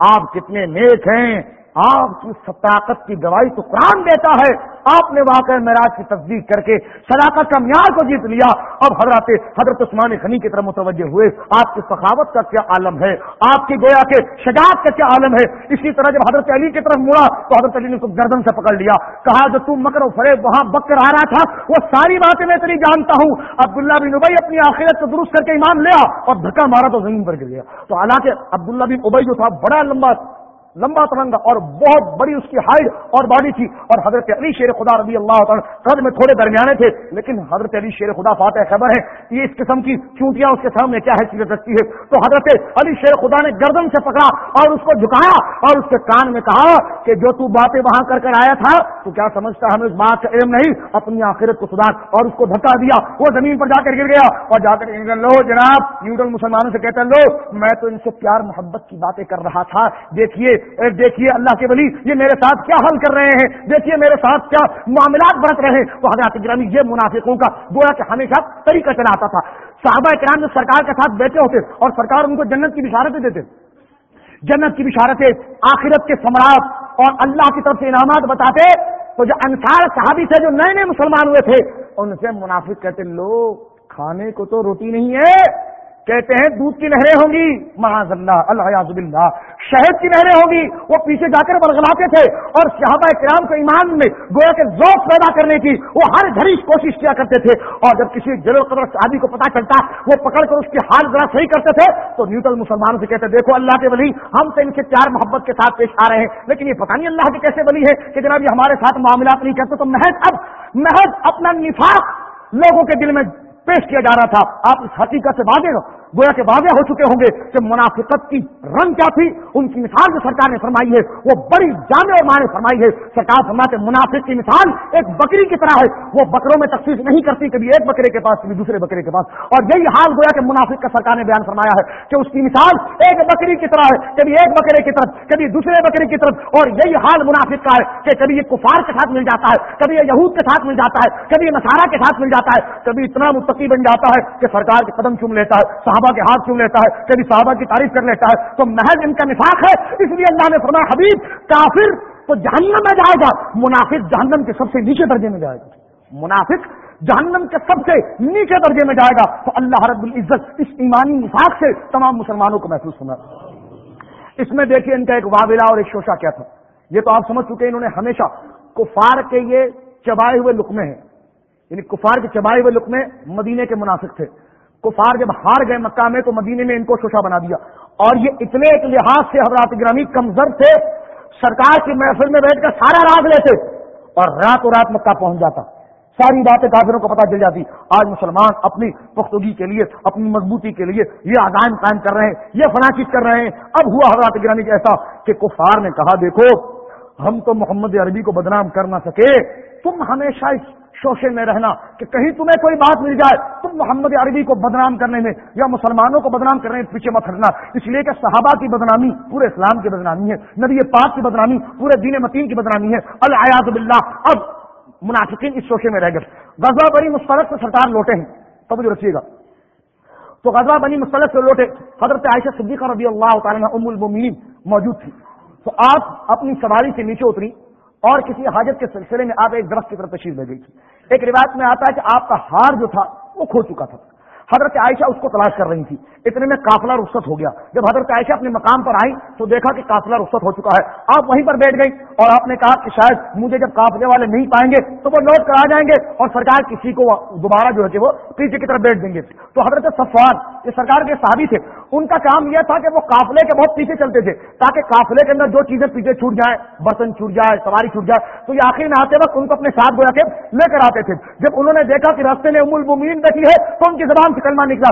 آپ کتنے نیک ہیں آپ کی صداقت کی گواہی تو قرآن دیتا ہے۔ آپ نے واقع معراج کی تصدیق کر کے صداقت کا معیار کو جیت لیا۔ اب حضرت حضرت عثمان خنی کی طرف متوجہ ہوئے۔ آپ کی سخاوت کا کیا عالم ہے؟ آپ کی گویا کے شجاعت کا کیا عالم ہے؟ اسی طرح جب حضرت علی کی طرف مڑا تو حضرت علی نے گردن سے پکڑ لیا۔ کہا، جو تم مکر و فریب وہاں بکر آ رہا تھا، وہ ساری باتیں میں تیری جانتا ہوں۔ عبداللہ بن ابئی اپنی آخرت کو درست کر کے ایمان لیا اور دھکا مارا تو زمین پر گر گیا۔ تو حالانکہ عبداللہ بن ابئی جو تھا، بڑا لمبا لمبا ترنگا اور بہت بڑی اس کی ہائٹ اور باڈی تھی اور حضرت علی شیر خدا رضی اللہ تعالیٰ قد میں تھوڑے درمیانے تھے، لیکن حضرت علی شیر خدا فاتح خبر ہے یہ اس قسم کی چونٹیاں اس کے سامنے کیا حیثیت رکھتی ہے تو حضرت علی شیر خدا نے گردن سے پکڑا اور اس کو جھکایا اور اس کے کان میں کہا کہ جو تو باتیں وہاں کر کر آیا تھا، تو کیا سمجھتا ہمیں اس بات کا علم نہیں؟ اپنی آخرت کو سدھار اور اس کو دھکا دیا۔ وہ زمین پر جا کر گر گیا اور جا کر لو جناب نیوٹن مسلمانوں سے کہتے لو، میں تو ان سے پیار محبت کی باتیں کر رہا تھا۔ دیکھیے دیکھیے اللہ کے ولی، یہ میرے ساتھ کیا حل کر رہے ہیں؟ دیکھیے میرے ساتھ کیا معاملات برت رہے ہیں۔ تو حضرت گرامی یہ منافقوں کا گویا کہ ہمیشہ طریقہ چلاتا تھا۔ صحابہ کرام جو سرکار کے ساتھ بیٹھے ہوتے اور سرکار ان کو جنت کی بشارتیں دیتے جنت کی بشارتیں آخرت کے سمراٹ اور اللہ کی طرف سے انعامات بتاتے۔ تو جو انصار صحابی تھے، جو نئے نئے مسلمان ہوئے تھے، ان سے منافق کہتے، لوگ، کھانے کو تو روٹی نہیں ہے۔ کہتے ہیں دودھ کی نہریں ہوں گی۔ معاذ اللہ الحاظ اللہ شہد کی نہریں ہوں گی۔ وہ پیچھے جا کر بلغلاتے تھے۔ اور صحابہ کرام کے ایمان میں گویا کے ذوق پیدا کرنے کی وہ ہر گھڑی کوشش کیا کرتے تھے۔ اور جب کسی جلو قدر شادی کو پتا چلتا، وہ پکڑ کر اس کی حال ذرا صحیح کرتے تھے، تو نیوٹل مسلمانوں سے کہتے، دیکھو اللہ کے ولی، ہم سے ان سے پیار محبت کے ساتھ پیش آ رہے ہیں۔ لیکن یہ پتہ نہیں اللہ کے کیسے ولی ہے کہ جناب یہ ہمارے ساتھ معاملات نہیں کرتے۔ تو محض اب، محض اپنا نفاق لوگوں کے دل میں پیش کیا جا رہا تھا۔ آپ اس حقیقت سے باندھے گویا کے واضح ہو چکے ہوں گے کہ منافقت کی رنگ کیا تھی۔ ان کی مثال جو سرکار نے فرمائی ہے، وہ بڑی جامع اور معنی فرمائی ہے۔ سرکار فرماتے منافق کی مثال ایک بکری کی طرح ہے۔ وہ بکروں میں تخصیص نہیں کرتی، کبھی ایک بکرے کے پاس، کبھی دوسرے بکرے کے پاس۔ اور یہی حال گویا کہ منافق کا سرکار نے بیان فرمایا ہے کہ اس کی مثال ایک بکری کی طرح ہے، کبھی ایک بکرے کی طرف، کبھی دوسرے بکرے کی طرف۔ اور یہی حال منافق کا ہے کہ کبھی یہ کفار کے ساتھ مل جاتا ہے، کبھی یہ یہود کے ساتھ مل جاتا ہے، کبھی یہ نسارا کے ساتھ مل جاتا ہے، کبھی اتنا متقی بن جاتا ہے کہ سرکار کے قدم چوم لیتا ہے، صحابہ کے ہاتھ چوم لیتا ہے، کبھی صحابہ کی تعریف کر لیتا ہے، تو محض ان کا نفاق ہے۔ اس لیے اللہ نے فرمایا، حبیب، کافر تو جہنم میں جائے گا، منافق جہنم کے سب سے نیچے درجے میں جائے گا۔ منافق جہنم کے سب سے نیچے درجے میں جائے گا۔ تو اللہ رب العزت اس ایمانی نفاق سے تمام مسلمانوں کو محسوس ہونا اس میں دیکھیے ان کا ایک واویلا اور ایک شوشا کیا تھا۔ یہ تو آپ سمجھ چکے انہوں نے ہمیشہ کفار کے یہ چبائے ہوئے لکمے ہیں۔ یعنی کفار کے چبائے ہوئے لکمے مدینے کے منافق تھے۔ کفار جب ہار گئے مکہ میں تو مدینے میں ان کو شوشا بنا دیا۔ اور یہ اتنے ایک لحاظ سے حضرات گرامی کمزور تھے، سرکار کی محفل میں بیٹھ کر سارا راگ لیتے اور راتوں رات مکہ پہنچ جاتا۔ ساری باتیں کافروں کو پتہ چل جاتی۔ آج مسلمان اپنی پختگی کے لیے، اپنی مضبوطی کے لیے یہ آزائم قائم کر رہے ہیں، یہ فنا چیز کر رہے ہیں۔ اب ہوا حضرات گرانی ایسا کہ کفار نے کہا، دیکھو، ہم تو محمد عربی کو بدنام کر نہ سکے، تم ہمیشہ اس شوشے میں رہنا کہ کہیں تمہیں کوئی بات مل جائے، تم محمد عربی کو بدنام کرنے میں یا مسلمانوں کو بدنام کرنے میں پیچھے مت ہٹنا۔ اس لیے کہ صحابہ کی بدنامی پورے اسلام کی بدنامی ہے، نبی پاک کی بدنامی پورے دین متین کی بدنامی ہے۔ الیاز باللہ۔ اب منافقین اس شوشے میں رہ گئے۔ غزہ بنی مسترد سے سرکار لوٹے ہیں۔ تب جو رکھیے گا۔ تو غزہ بنی مسترد سے لوٹے، حضرت عائشہ صدیقہ رضی اللہ تعالیٰ ام المومنین موجود تھی تو آپ اپنی سواری سے نیچے اتری۔ اور کسی حاجت کے سلسلے میں آپ ایک درخت کی طرف تشریف لے گئی تھی ایک روایت میں آتا ہے کہ آپ کا ہار جو تھا، وہ کھو چکا تھا۔ حضرت عائشہ اس کو تلاش کر رہی تھی۔ اتنے میں قافلہ رخصت ہو گیا۔ جب حضرت عائشہ اپنے مقام پر آئی تو دیکھا کہ قافلہ رخصت ہو چکا ہے۔ آپ وہیں پر بیٹھ گئی اور آپ نے کہا کہ شاید مجھے جب قافلے والے نہیں پائیں گے تو وہ لوٹ کر آ جائیں گے اور سرکار کسی کو دوبارہ جو ہے کہ وہ پیچھے کی طرف بیٹھ دیں گے۔ تو حضرت صفوان، یہ سرکار کے صحابی تھے ان کا کام یہ تھا کہ وہ قافلے کے بہت پیچھے چلتے تھے تاکہ قافلے کے اندر جو چیزیں پیچھے چھوٹ جائیں، برتن چھوٹ جائے، سواری چھوٹ جائے، تو یہ آخر میں آتے وقت ان کو اپنے ساتھ گویا کے لے کر آتے تھے۔ جب انہوں نے دیکھا کہ راستے میں ام المین بیٹھی ہے، تو ان کی زبان سے کلمہ نکلا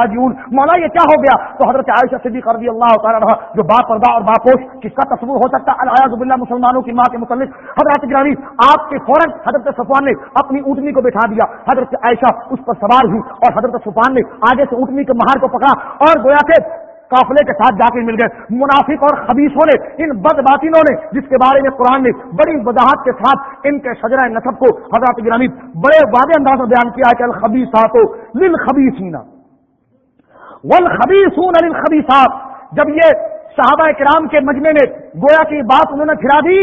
راجیون مولا یہ کیا ہو گیا؟ تو حضرت عائشہ صدیق رضی اللہ تعالیٰ رہا جو با پردہ اور باپوش، کس کا تصور ہو سکتا؟ الحاظ اللہ مسلمانوں کی ماں کے متعلق۔ حضرت گرانی آپ کے فوراً حضرت صفوان نے اپنی اونٹنی کو بٹھا دیا۔ حضرت عائشہ اس پر سوار ہوئی اور حضرت صفوان نے آگے سے اونٹنی کے مہار کو پکڑا اور گویا کہ قافلے کے ساتھ جا کے مل گئے۔ منافق اور خبیصوں نے، ان بد باطنوں نے، جس کے بارے میں قرآن نے بڑی وضاحت کے ساتھ ان کے شجرہ نصب کو حضرت گرامی بڑے واضح انداز میں بیان کیا ہے کہ الخبیسات لل خبیسینا ولخبیسون للخبیسات جب یہ صحابہ کرام کے مجمع نے گویا کی بات انہوں نے پھرا دی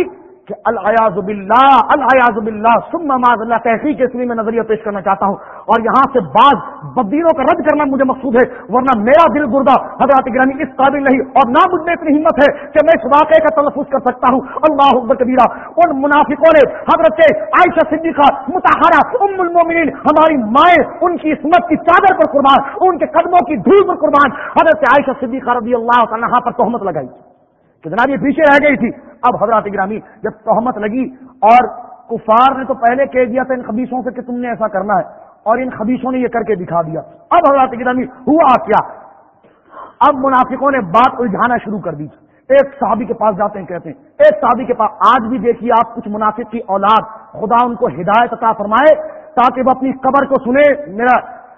کہ الیاز باللہ الیاز باللہ سم ماض اللہ، تحقیق اس میں نظریہ پیش کرنا چاہتا ہوں۔ اور یہاں سے بعض بدینوں کا رد کرنا مجھے مقصود ہے، ورنہ میرا دل گردہ حضرات گرانی اس قابل نہیں۔ اور نہ مجھ میں اتنی ہمت ہے کہ میں اس واقعے کا تلفظ کر سکتا ہوں۔ اللہ کبیرہ، ان منافقوں نے حضرت عائشہ صدیقہ متحرہ ام المومنین، ہماری مائیں ان کی اسمت کی چادر پر قربان، ان کے قدموں کی دھول پر قربان۔ حضرت عائشہ صدیقہ رضی اللہ تعالیٰ پر تہمت لگائی۔ کہ جناب یہ پیچھے رہ گئی تھی۔ اب حضرات گرامی، جب تہمت لگی اور کفار نے تو پہلے کہہ دیا تھا ان خبیصوں سے کہ تم نے ایسا کرنا ہے اور ان خبیصوں نے یہ کر کے دکھا دیا۔ اب حضرات گرامی، ہوا کیا؟ اب منافقوں نے بات الجھانا شروع کر دی۔ ایک صحابی کے پاس جاتے ہیں، کہتے ہیں، ایک صحابی کے پاس، آج بھی دیکھیے آپ کچھ منافق کی اولاد، خدا ان کو ہدایت عطا فرمائے تاکہ وہ اپنی قبر کو سنے میرا،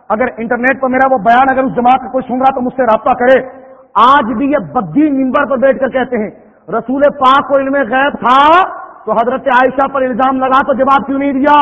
اگر انٹرنیٹ پر میرا وہ بیان اگر اس جماعت کا کوئی سن رہا تو مجھ سے رابطہ کرے۔ آج بھی یہ بدی ممبر پر بیٹھ کر کہتے ہیں، رسول پاک کو علم غیب تھا تو حضرت عائشہ پر الزام لگا تو جواب کیوں نہیں دیا؟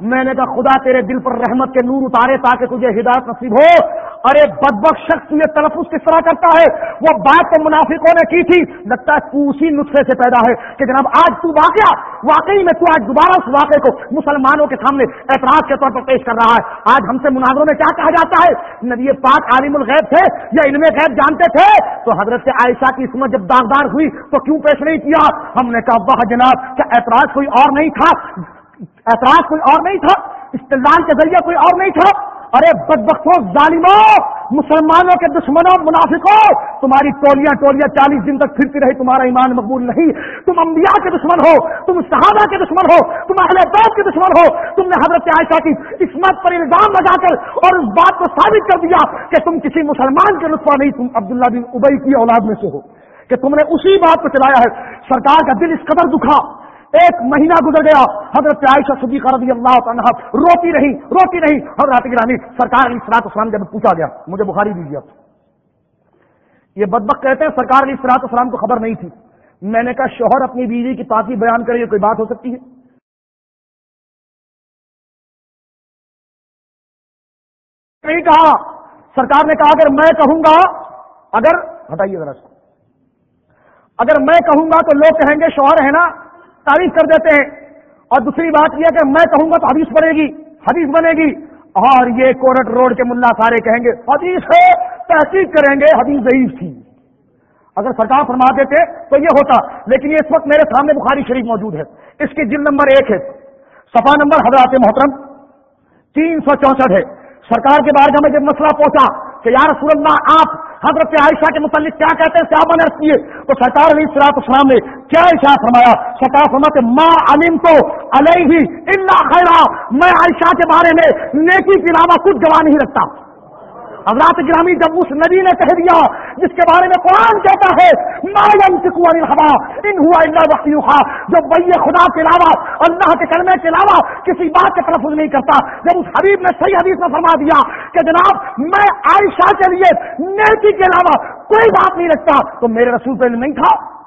میں نے کہا، خدا تیرے دل پر رحمت کے نور اتارے تاکہ تجھے ہدایت نصیب ہو۔ ارے بدبک شخص یہ تلفظ کس طرح کرتا ہے؟ وہ بات تو منافقوں نے کی تھی، لگتا ہے تو اسی نسخے سے پیدا ہے کہ جناب آج تو واقعہ، واقعی میں تو آج دوبارہ اس واقعے کو مسلمانوں کے سامنے اعتراض کے طور پر پیش کر رہا ہے۔ آج ہم سے مناظروں میں کیا کہا جاتا ہے؟ نبی پاک عالم الغیب تھے یا علم غیب جانتے تھے؟ تو حضرت عائشہ کی اسمت جب داغدار ہوئی تو کیوں پیش نہیں کیا؟ ہم نے کہا وہ جناب، کیا اعتراض کوئی اور نہیں تھا؟ اعتراض کوئی اور نہیں تھا استعمال کے ذریعے کوئی اور نہیں تھا۔ ارے بدبختوں، ظالموں، مسلمانوں کے دشمنوں، منافقوں، تمہاری ٹولیاں ٹولیاں چالیس دن تک پھرتی رہی، تمہارا ایمان مقبول نہیں۔ تم انبیاء کے دشمن ہو، تم صحابہ کے دشمن ہو، تم اہل بیت کے دشمن ہو۔ تم نے حضرت عائشہ کی اسمت پر الزام لگا کر اور اس بات کو ثابت کر دیا کہ تم کسی مسلمان کے لطفہ نہیں، تم عبداللہ بن ابئی کی اولاد میں سے ہو۔ کہ تم نے اسی بات کو چلایا ہے۔ سرکار کا دل اس قدر دکھا۔ ایک مہینہ گزر گیا، حضرت عائشہ صدیقہ رضی اللہ عنہ روتی رہی روتی رہی۔ حضرت گرانی سرکار علی سرات اسلام جب پوچھا گیا، مجھے بخاری دیجیے یہ بدبک کہتے ہیں، سرکار علی سرات اسلام کو خبر نہیں تھی۔ میں نے کہا، شوہر اپنی بیوی کی پاکی بیان کرے کوئی بات ہو سکتی ہے؟ نہیں کہا۔ سرکار نے کہا، اگر میں کہوں گا، اگر، ہٹائیے ذرا اگر میں کہوں گا تو لوگ کہیں گے، شوہر ہے نا تعریف کر دیتے ہیں۔ اور دوسری بات یہ کہ میں کہوں گا تو حدیث بنے گی، حدیث بنے گی۔ اور یہ کورٹ روڈ کے ملا سارے کہیں گے، حدیث ہے، تحقیق کریں گے، حدیث ضعیف تھی۔ اگر سرکار فرما دیتے تو یہ ہوتا، لیکن یہ اس وقت میرے سامنے بخاری شریف موجود ہے۔ اس کی جلد نمبر ایک ہے سفا نمبر حضرات محترم تین سو چونسٹھ ہے۔ سرکار کے بارے میں جب مسئلہ پہنچا کہ یا رسول اللہ، آپ حضرت عائشہ کے متعلق کیا کہتے ہیں؟ کیا نے کیے تو سرکار علیہ السلاط اسلام نے کیا اشاع فرمایا؟ سرکار فرماتے ماں علم تو علیہ اللہ خیرا میں عائشہ کے بارے میں نیکی کے علاوہ کچھ جواب نہیں رکھتا۔ حضرات گرامی جب اس نبی نے کہہ دیا، جس کے بارے میں قرآن کہتا ہے ان ہوا جو بھائی خدا کے علاوہ، اللہ کے کلمے کے علاوہ کسی بات کے تلفظ نہیں کرتا۔ جب اس حبیب نے صحیح حدیث میں فرما دیا کہ جناب، میں عائشہ کے لیے نیکی کے علاوہ کوئی بات نہیں رکھتا، تو میرے رسول پہ نہیں تھا۔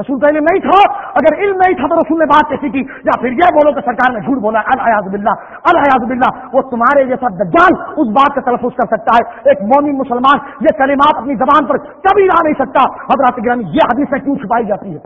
رسول کا علم نہیں تھا۔ اگر علم نہیں تھا تو رسول نے بات کیسی کی؟ یا پھر یہ بولو کہ سرکار نے جھوٹ بولا۔ الحاظ بلّہ الحاظ بلّہ وہ تمہارے جیسا دجال اس بات کا تلفظ کر سکتا ہے۔ ایک مومی مسلمان یہ کلمات اپنی زبان پر کبھی لا نہیں سکتا۔ حضرات گرانی یہ حدیث کیوں چھپائی جاتی ہے؟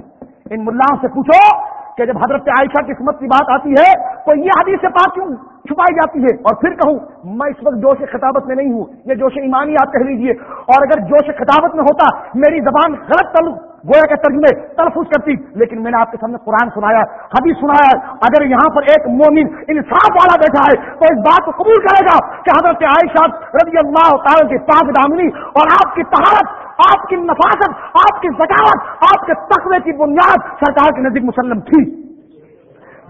ان ملاؤں سے پوچھو کہ جب حضرت عائشہ قسمت کی بات آتی ہے، تو یہ حدیث سے بات کیوں؟ چھپائی جاتی ہے اور پھر کہوں، میں اس وقت جوش خطابت میں نہیں ہوں، یہ جوش ایمانی آپ کہہ لیجیے اور اگر جوش خطابت میں ہوتا، میری زبان غلط تعلق، گویا کے ترجمے تلفظ کرتی، لیکن میں نے آپ کے سامنے قرآن سنایا، حدیث سنایا، اگر یہاں پر ایک مومن انصاف والا بیٹھا ہے، تو اس بات کو قبول کرے گا کہ حضرت عائشہ رضی اللہ تعالی کی پاک دامنی اور آپ کی تہارت آپ کی نفاست، آپ کی ذکاوت، آپ کے تقوی کی بنیاد سرکار کے نزدیک مسلم تھی۔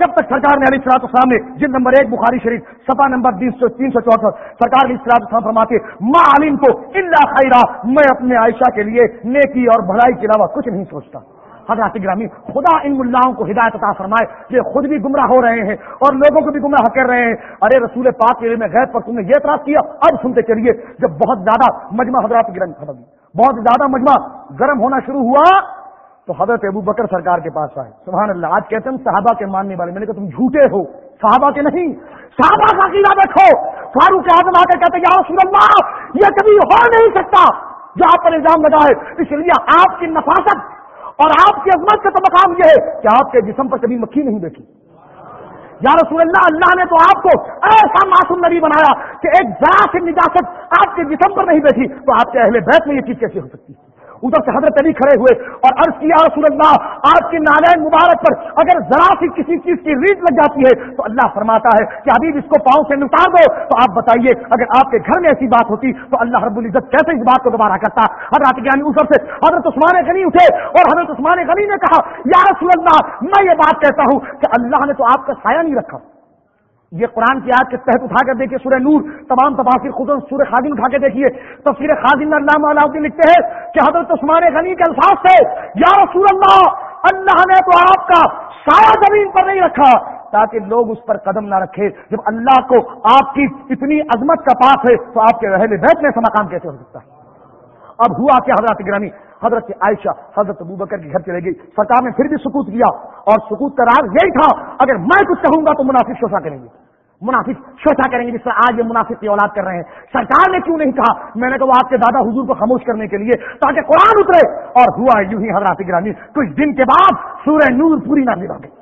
جب تک سرکار نے علی سلاط اسلام نے جن نمبر ایک بخاری شریف سفا نمبر تین سو چونسٹھ سرکار علی سلاط اسلام فرماتے ماں عالم کو اللہ خیرہ میں اپنے عائشہ کے لیے نیکی اور بھلائی کے علاوہ کچھ نہیں سوچتا. حضرات گرامی، خدا ان ملاؤں کو ہدایت عطا فرمائے یہ خود بھی گمراہ ہو رہے ہیں اور لوگوں کو بھی گمراہ کر رہے ہیں۔ ارے رسول پاک کے میں غیر پر تم نے یہ اعتراض کیا، اب سنتے چلیے، جب بہت زیادہ مجمع حضرات گرمی بہت زیادہ مجمع گرم ہونا شروع ہوا تو حضرت ابو بکر سرکار کے پاس آئے۔ سبحان اللہ، آج کہتے ہیں صحابہ کے ماننے والے۔ میں نے کہا، تم جھوٹے ہو۔ صحابہ کے نہیں۔ صحابہ کا قیدا دیکھو۔ فاروق اعظم آ کر کہتے یا رسول اللہ، یہ کبھی ہو نہیں سکتا۔ جو آپ پر الزام لگا ہے اس لیے آپ کی نفاست اور آپ کی عظمت کا تو مقام یہ ہے کہ آپ کے جسم پر کبھی مکھی نہیں دیکھی۔ یا رسول اللہ اللہ نے تو آپ کو ایسا معصوم نبی بنایا کہ ایک ذرا سے نجاست آپ کے جسم پر نہیں بیٹھی تو آپ کے اہل بیت میں یہ چیز کیسے ہو سکتی؟ ہے ادھر سے حضرت علی کھڑے ہوئے اور عرض کیا رسول اللہ، آپ کی نالین مبارک پر اگر ذرا سی کسی چیز کی ریت لگ جاتی ہے تو اللہ فرماتا ہے کہ ابھی اس کو پاؤں سے نتار دو۔ تو آپ بتائیے، اگر آپ کے گھر میں ایسی بات ہوتی تو اللہ رب العزت کیسے اس بات کو دوبارہ کرتا؟ حضرت یعنی اوپر سے حضرت عثمان غنی اٹھے اور حضرت عثمان غنی نے کہا، یا رسول اللہ، میں یہ بات کہتا ہوں کہ اللہ نے تو آپ کا سایہ نہیں رکھا۔ یہ قرآن کی آیت کے تحت اٹھا کر دیکھیے، سورہ نور، تمام تفاصر خود سورہ خادم اٹھا کے دیکھیے۔ تفصیل خادم اللہ علیہ لکھتے ہیں کہ حضرت عثمان غنی کے الفاظ سے یا رسول اللہ اللہ نے تو آپ کا سایہ زمین پر نہیں رکھا تاکہ لوگ اس پر قدم نہ رکھے۔ جب اللہ کو آپ کی اتنی عظمت کا پاس ہے، تو آپ کے رہنے بیٹھنے سے مقام کیسے ہو سکتا ہے؟ اب ہوا کیا حضرت گرانی حضرت عائشہ حضرت ابو بکر کے گھر چلے گئی سرکار نے پھر بھی سکوت کیا اور سکوت کا راز یہی تھا، اگر میں کچھ کہوں گا تو منافق شوشا کریں گے۔ منافق شوشا کریں گے جس طرح آج یہ منافق کی اولاد کر رہے ہیں۔ سرکار نے کیوں نہیں کہا؟ میں نے کہا آپ کے دادا حضور کو خاموش کرنے کے لیے تاکہ قرآن اترے۔ اور ہوا یوں ہی حضرات گرانی کچھ دن کے بعد سورہ نور پوری نہ گئی۔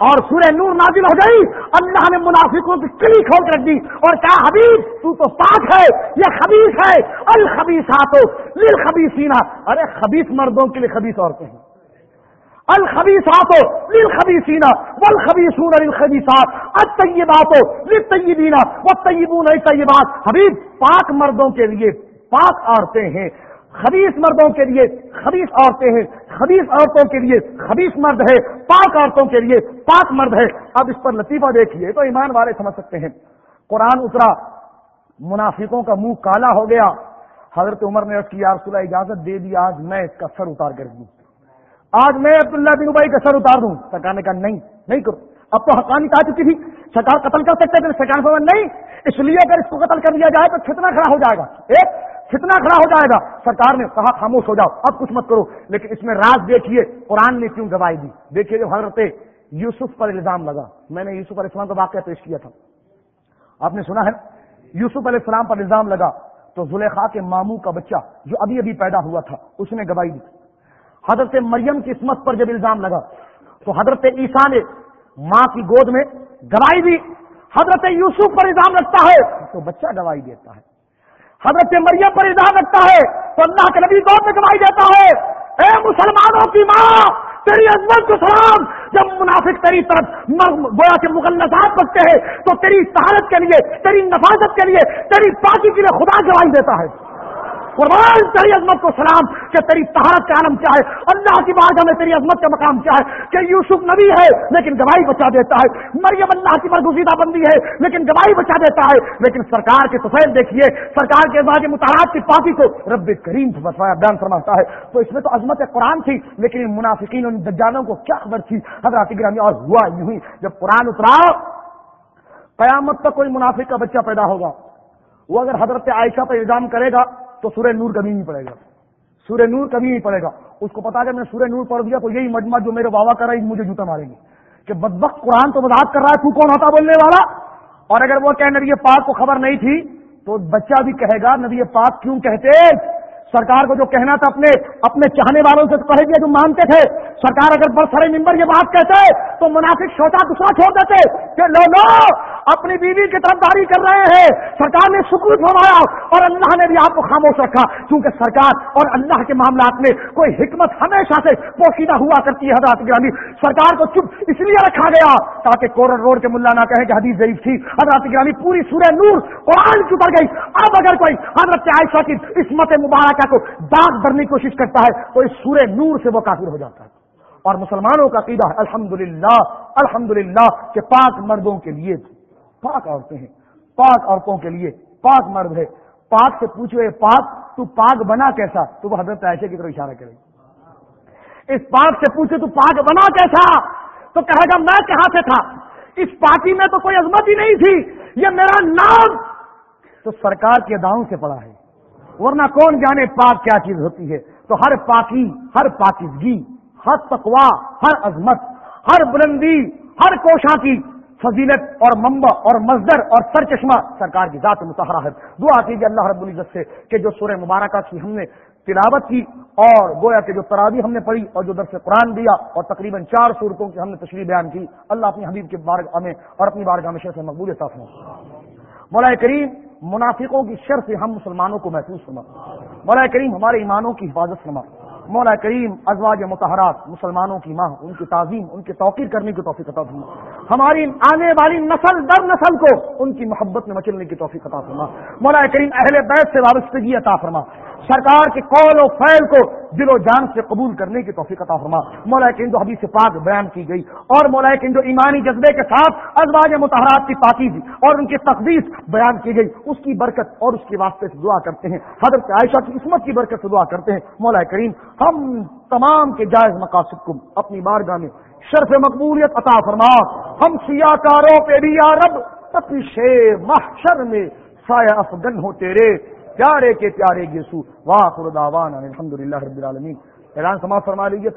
اور سورہ نور نازل ہو گئی۔ اللہ نے منافقوں کی کلی کھول کر دی اور کیا حبیب، تو تو پاک ہے، یہ خبیص ہے۔ الخبیس ہاتھوں لل ارے خبیص مردوں کے لیے خبیص عورتیں ہیں۔ الخبیس ہاتھوں لل خبیسینا ول خبیسون الخبیسات الطیبات للطیبینا والطیبون الطیبات حبیب، پاک مردوں کے لیے پاک عورتیں ہیں۔ خبیص مردوں کے لیے خبیص عورتیں ہیں خبیص عورتوں کے لیے خبیص مرد ہے پاک عورتوں کے لیے پاک مرد ہے اب اس پر لطیفہ دیکھیے، تو ایمان والے سمجھ سکتے ہیں۔ قرآن اترا، منافقوں کا منہ کالا ہو گیا۔ حضرت عمر نے اس کی رسول اجازت دے دی، آج میں اس کا سر اتار کر دوں۔ آج میں عبداللہ بن ابئی کا سر اتار دوں۔ سرکار نے کہا، نہیں نہیں کرو۔ اب تو حقانی آ چکی تھی، سرکار قتل کر سکتے تھے سرکار نہیں، اس لیے اگر اس کو قتل کر دیا جائے تو کتنا کھڑا ہو جائے گا۔ ایک کتنا کھڑا ہو جائے گا؟ سرکار نے کہا، خاموش ہو جاؤ، اب کچھ مت کرو. لیکن اس میں راز دیکھیے، قرآن نے کیوں گواہی دی؟ دیکھیے حضرت یوسف پر الزام لگا. میں نے یوسف علیہ السلام کا واقعہ پیش کیا تھا. آپ نے سنا ہے؟ یوسف علیہ السلام پر الزام لگا تو زلیخا کے ماموں کا بچہ جو ابھی ابھی پیدا ہوا تھا، اس نے گواہی دی. حضرت مریم کی اسمت پر جب الزام لگا تو حضرت عیسیٰ نے ماں کی گود میں گواہی دی. حضرت یوسف پر الزام رکھتا ہے تو بچہ گواہی دیتا ہے. حضرت مریم پر الزام رکھتا ہے تو اللہ کے نبی دور میں گواہی دیتا ہے، اے مسلمانوں کی ماں، تیری عظمت کو سلام۔ جب منافق تیری طرف گویا کے مغلزات بچتے ہیں، تو تیری سہارت کے لیے، تیری نفاذت کے لیے، تیری پاکی کے لیے خدا گواہی دیتا ہے۔ قربان تیری عظمت کو سلام کہ تیری تہارت کا عالم کیا ہے؟ اللہ کی بات میں تیری عظمت کا مقام کیا ہے؟ کہ یوسف نبی ہے لیکن گواہی بچا دیتا ہے۔ مریم اللہ کی برگزیدہ بندی ہے لیکن گواہی بچا دیتا ہے۔ لیکن سرکار کے تفیل دیکھیے، سرکار کے بعد متحرات کی پارٹی کو رب کریم سے بیان فرماتا ہے۔ تو اس میں تو عظمت قرآن تھی، لیکن ان منافقین ان دجانوں کو کیا خبر تھی؟ حضرات گرامی اور ہوا یوں ہی۔ جب قرآن اترا، قیامت تک کوئی منافق کا بچہ پیدا ہوگا۔ وہ اگر حضرت عائشہ پر الزام کرے گا تو سورہ نور کبھی نہیں پڑے گا۔ سورہ نور کبھی نہیں پڑے گا۔ اس کو پتا کہ میں سورہ نور پڑھ دیا تو یہی مجمع جو میرے بابا کر رہا ہے، مجھے جوتا ماریں گے۔ کہ بدبخت قرآن تو مذاق کر رہا ہے، تو کون ہوتا بولنے والا؟ اور اگر وہ کہ نبی پاک کو خبر نہیں تھی، تو بچہ بھی کہے گا، نبی پاک کیوں کہتے؟ سرکار کو جو کہنا تھا اپنے اپنے چاہنے والوں سے کہہ دیا جو مانتے تھے۔ سرکار اگر بڑھ سارے ممبر یہ بات کہتے، تو منافق سوچا دوسرا چھوڑ دیتے۔ کہ لو لو! اپنی بیوی کی طرف داری کر رہے ہیں۔ سرکار نے سکوت فرمایا اور اللہ نے بھی آپ کو خاموش رکھا۔ کیونکہ سرکار اور اللہ کے معاملات میں کوئی حکمت ہمیشہ سے پوشیدہ ہوا کرتی ہے حضرات گرامی۔ سرکار کو چپ اس لیے رکھا گیا تاکہ کورن روڈ کے ملا نہ کہے کہ حدیث ضعیف تھی۔ حضرات گرامی، پوری سورہ نور قرآن کی اتر گئی۔ اب اگر کوئی حضرت عائشہ کی اسمت مبارکہ کو داغ بھرنے کی کوشش کرتا ہے، تو اس سورہ نور سے وہ کافر ہو جاتا ہے۔ اور مسلمانوں کا عقیدہ ہے الحمد للہ الحمد للہ کہ پاک مردوں کے لیے تھی پاک عورتیں ہیں۔ پاک عورتوں کے لیے پاک مرد ہے۔ پاک سے پوچھو پاک، تو پاک بنا کیسا؟ تو وہ حضرت ایسے کی طرف اشارہ کرے اس پاک سے پوچھے تو پاک بنا کیسا؟ تو کہے گا، میں کہاں سے تھا؟ اس پارٹی میں تو کوئی عظمت ہی نہیں تھی۔ یہ میرا نام تو سرکار کے داؤں سے پڑا ہے۔ ورنہ کون جانے پاک کیا چیز ہوتی ہے؟ تو ہر پاکی، ہر پاکیزگی، ہر تقوا ہر عظمت، ہر بلندی، ہر کوشاں کی فضیلت اور ممبا اور مزدر اور سر چشمہ سرکار کی ذات متحرہ ہے۔ دعا کیجیے اللہ رب العزت سے کہ جو سورہ مبارکہ کی ہم نے تلاوت کی اور گویا کہ جو تراوی ہم نے پڑھی اور جو درس قرآن دیا اور تقریباً چار صورتوں کی ہم نے تشریح بیان کی، اللہ اپنی حبیب کے بارگاہ میں اور اپنی بارگاہ میں سے مقبول صاف ہوں مولا کریم، منافقوں کی شر سے ہم مسلمانوں کو محسوس فرما مولا کریم، ہمارے ایمانوں کی حفاظت فرما مولا کریم، ازواج متحرات مسلمانوں کی ماں، ان کی تعظیم، ان کی توقیر کرنے کی توفیق عطا فرما۔ ہماری آنے والی نسل، در نسل کو ان کی محبت میں مچلنے کی توفیق عطا فرما۔ مولا کریم اہل بیت سے وابستگی عطا فرما۔ سرکار کے قول و فیل کو دل و جان سے قبول کرنے کی توفیق عطا فرما۔ مولا جو حدیث پاک بیان کی گئی اور مولا جو ایمانی جذبے کے ساتھ ازواج متحرات کی پاکیزی اور ان کی تقدیس بیان کی گئی۔ اس کی برکت اور اس کے واسطے سے دعا کرتے ہیں۔ حضرت عائشہ کی عصمت کی برکت سے دعا کرتے ہیں۔ مولا کریم، ہم تمام کے جائز مقاصد کو اپنی بارگاہ میں شرف مقبولیت عطا فرما۔ ہم سیاہ کاروں پہ بھی یا رب محشر میں سایہ افغن ہو تیرے۔ پیارے کے پیارے گیسو واہ خرداوان الحمد للہ رب العالمین۔ اعلان سماعت فرما لیجیے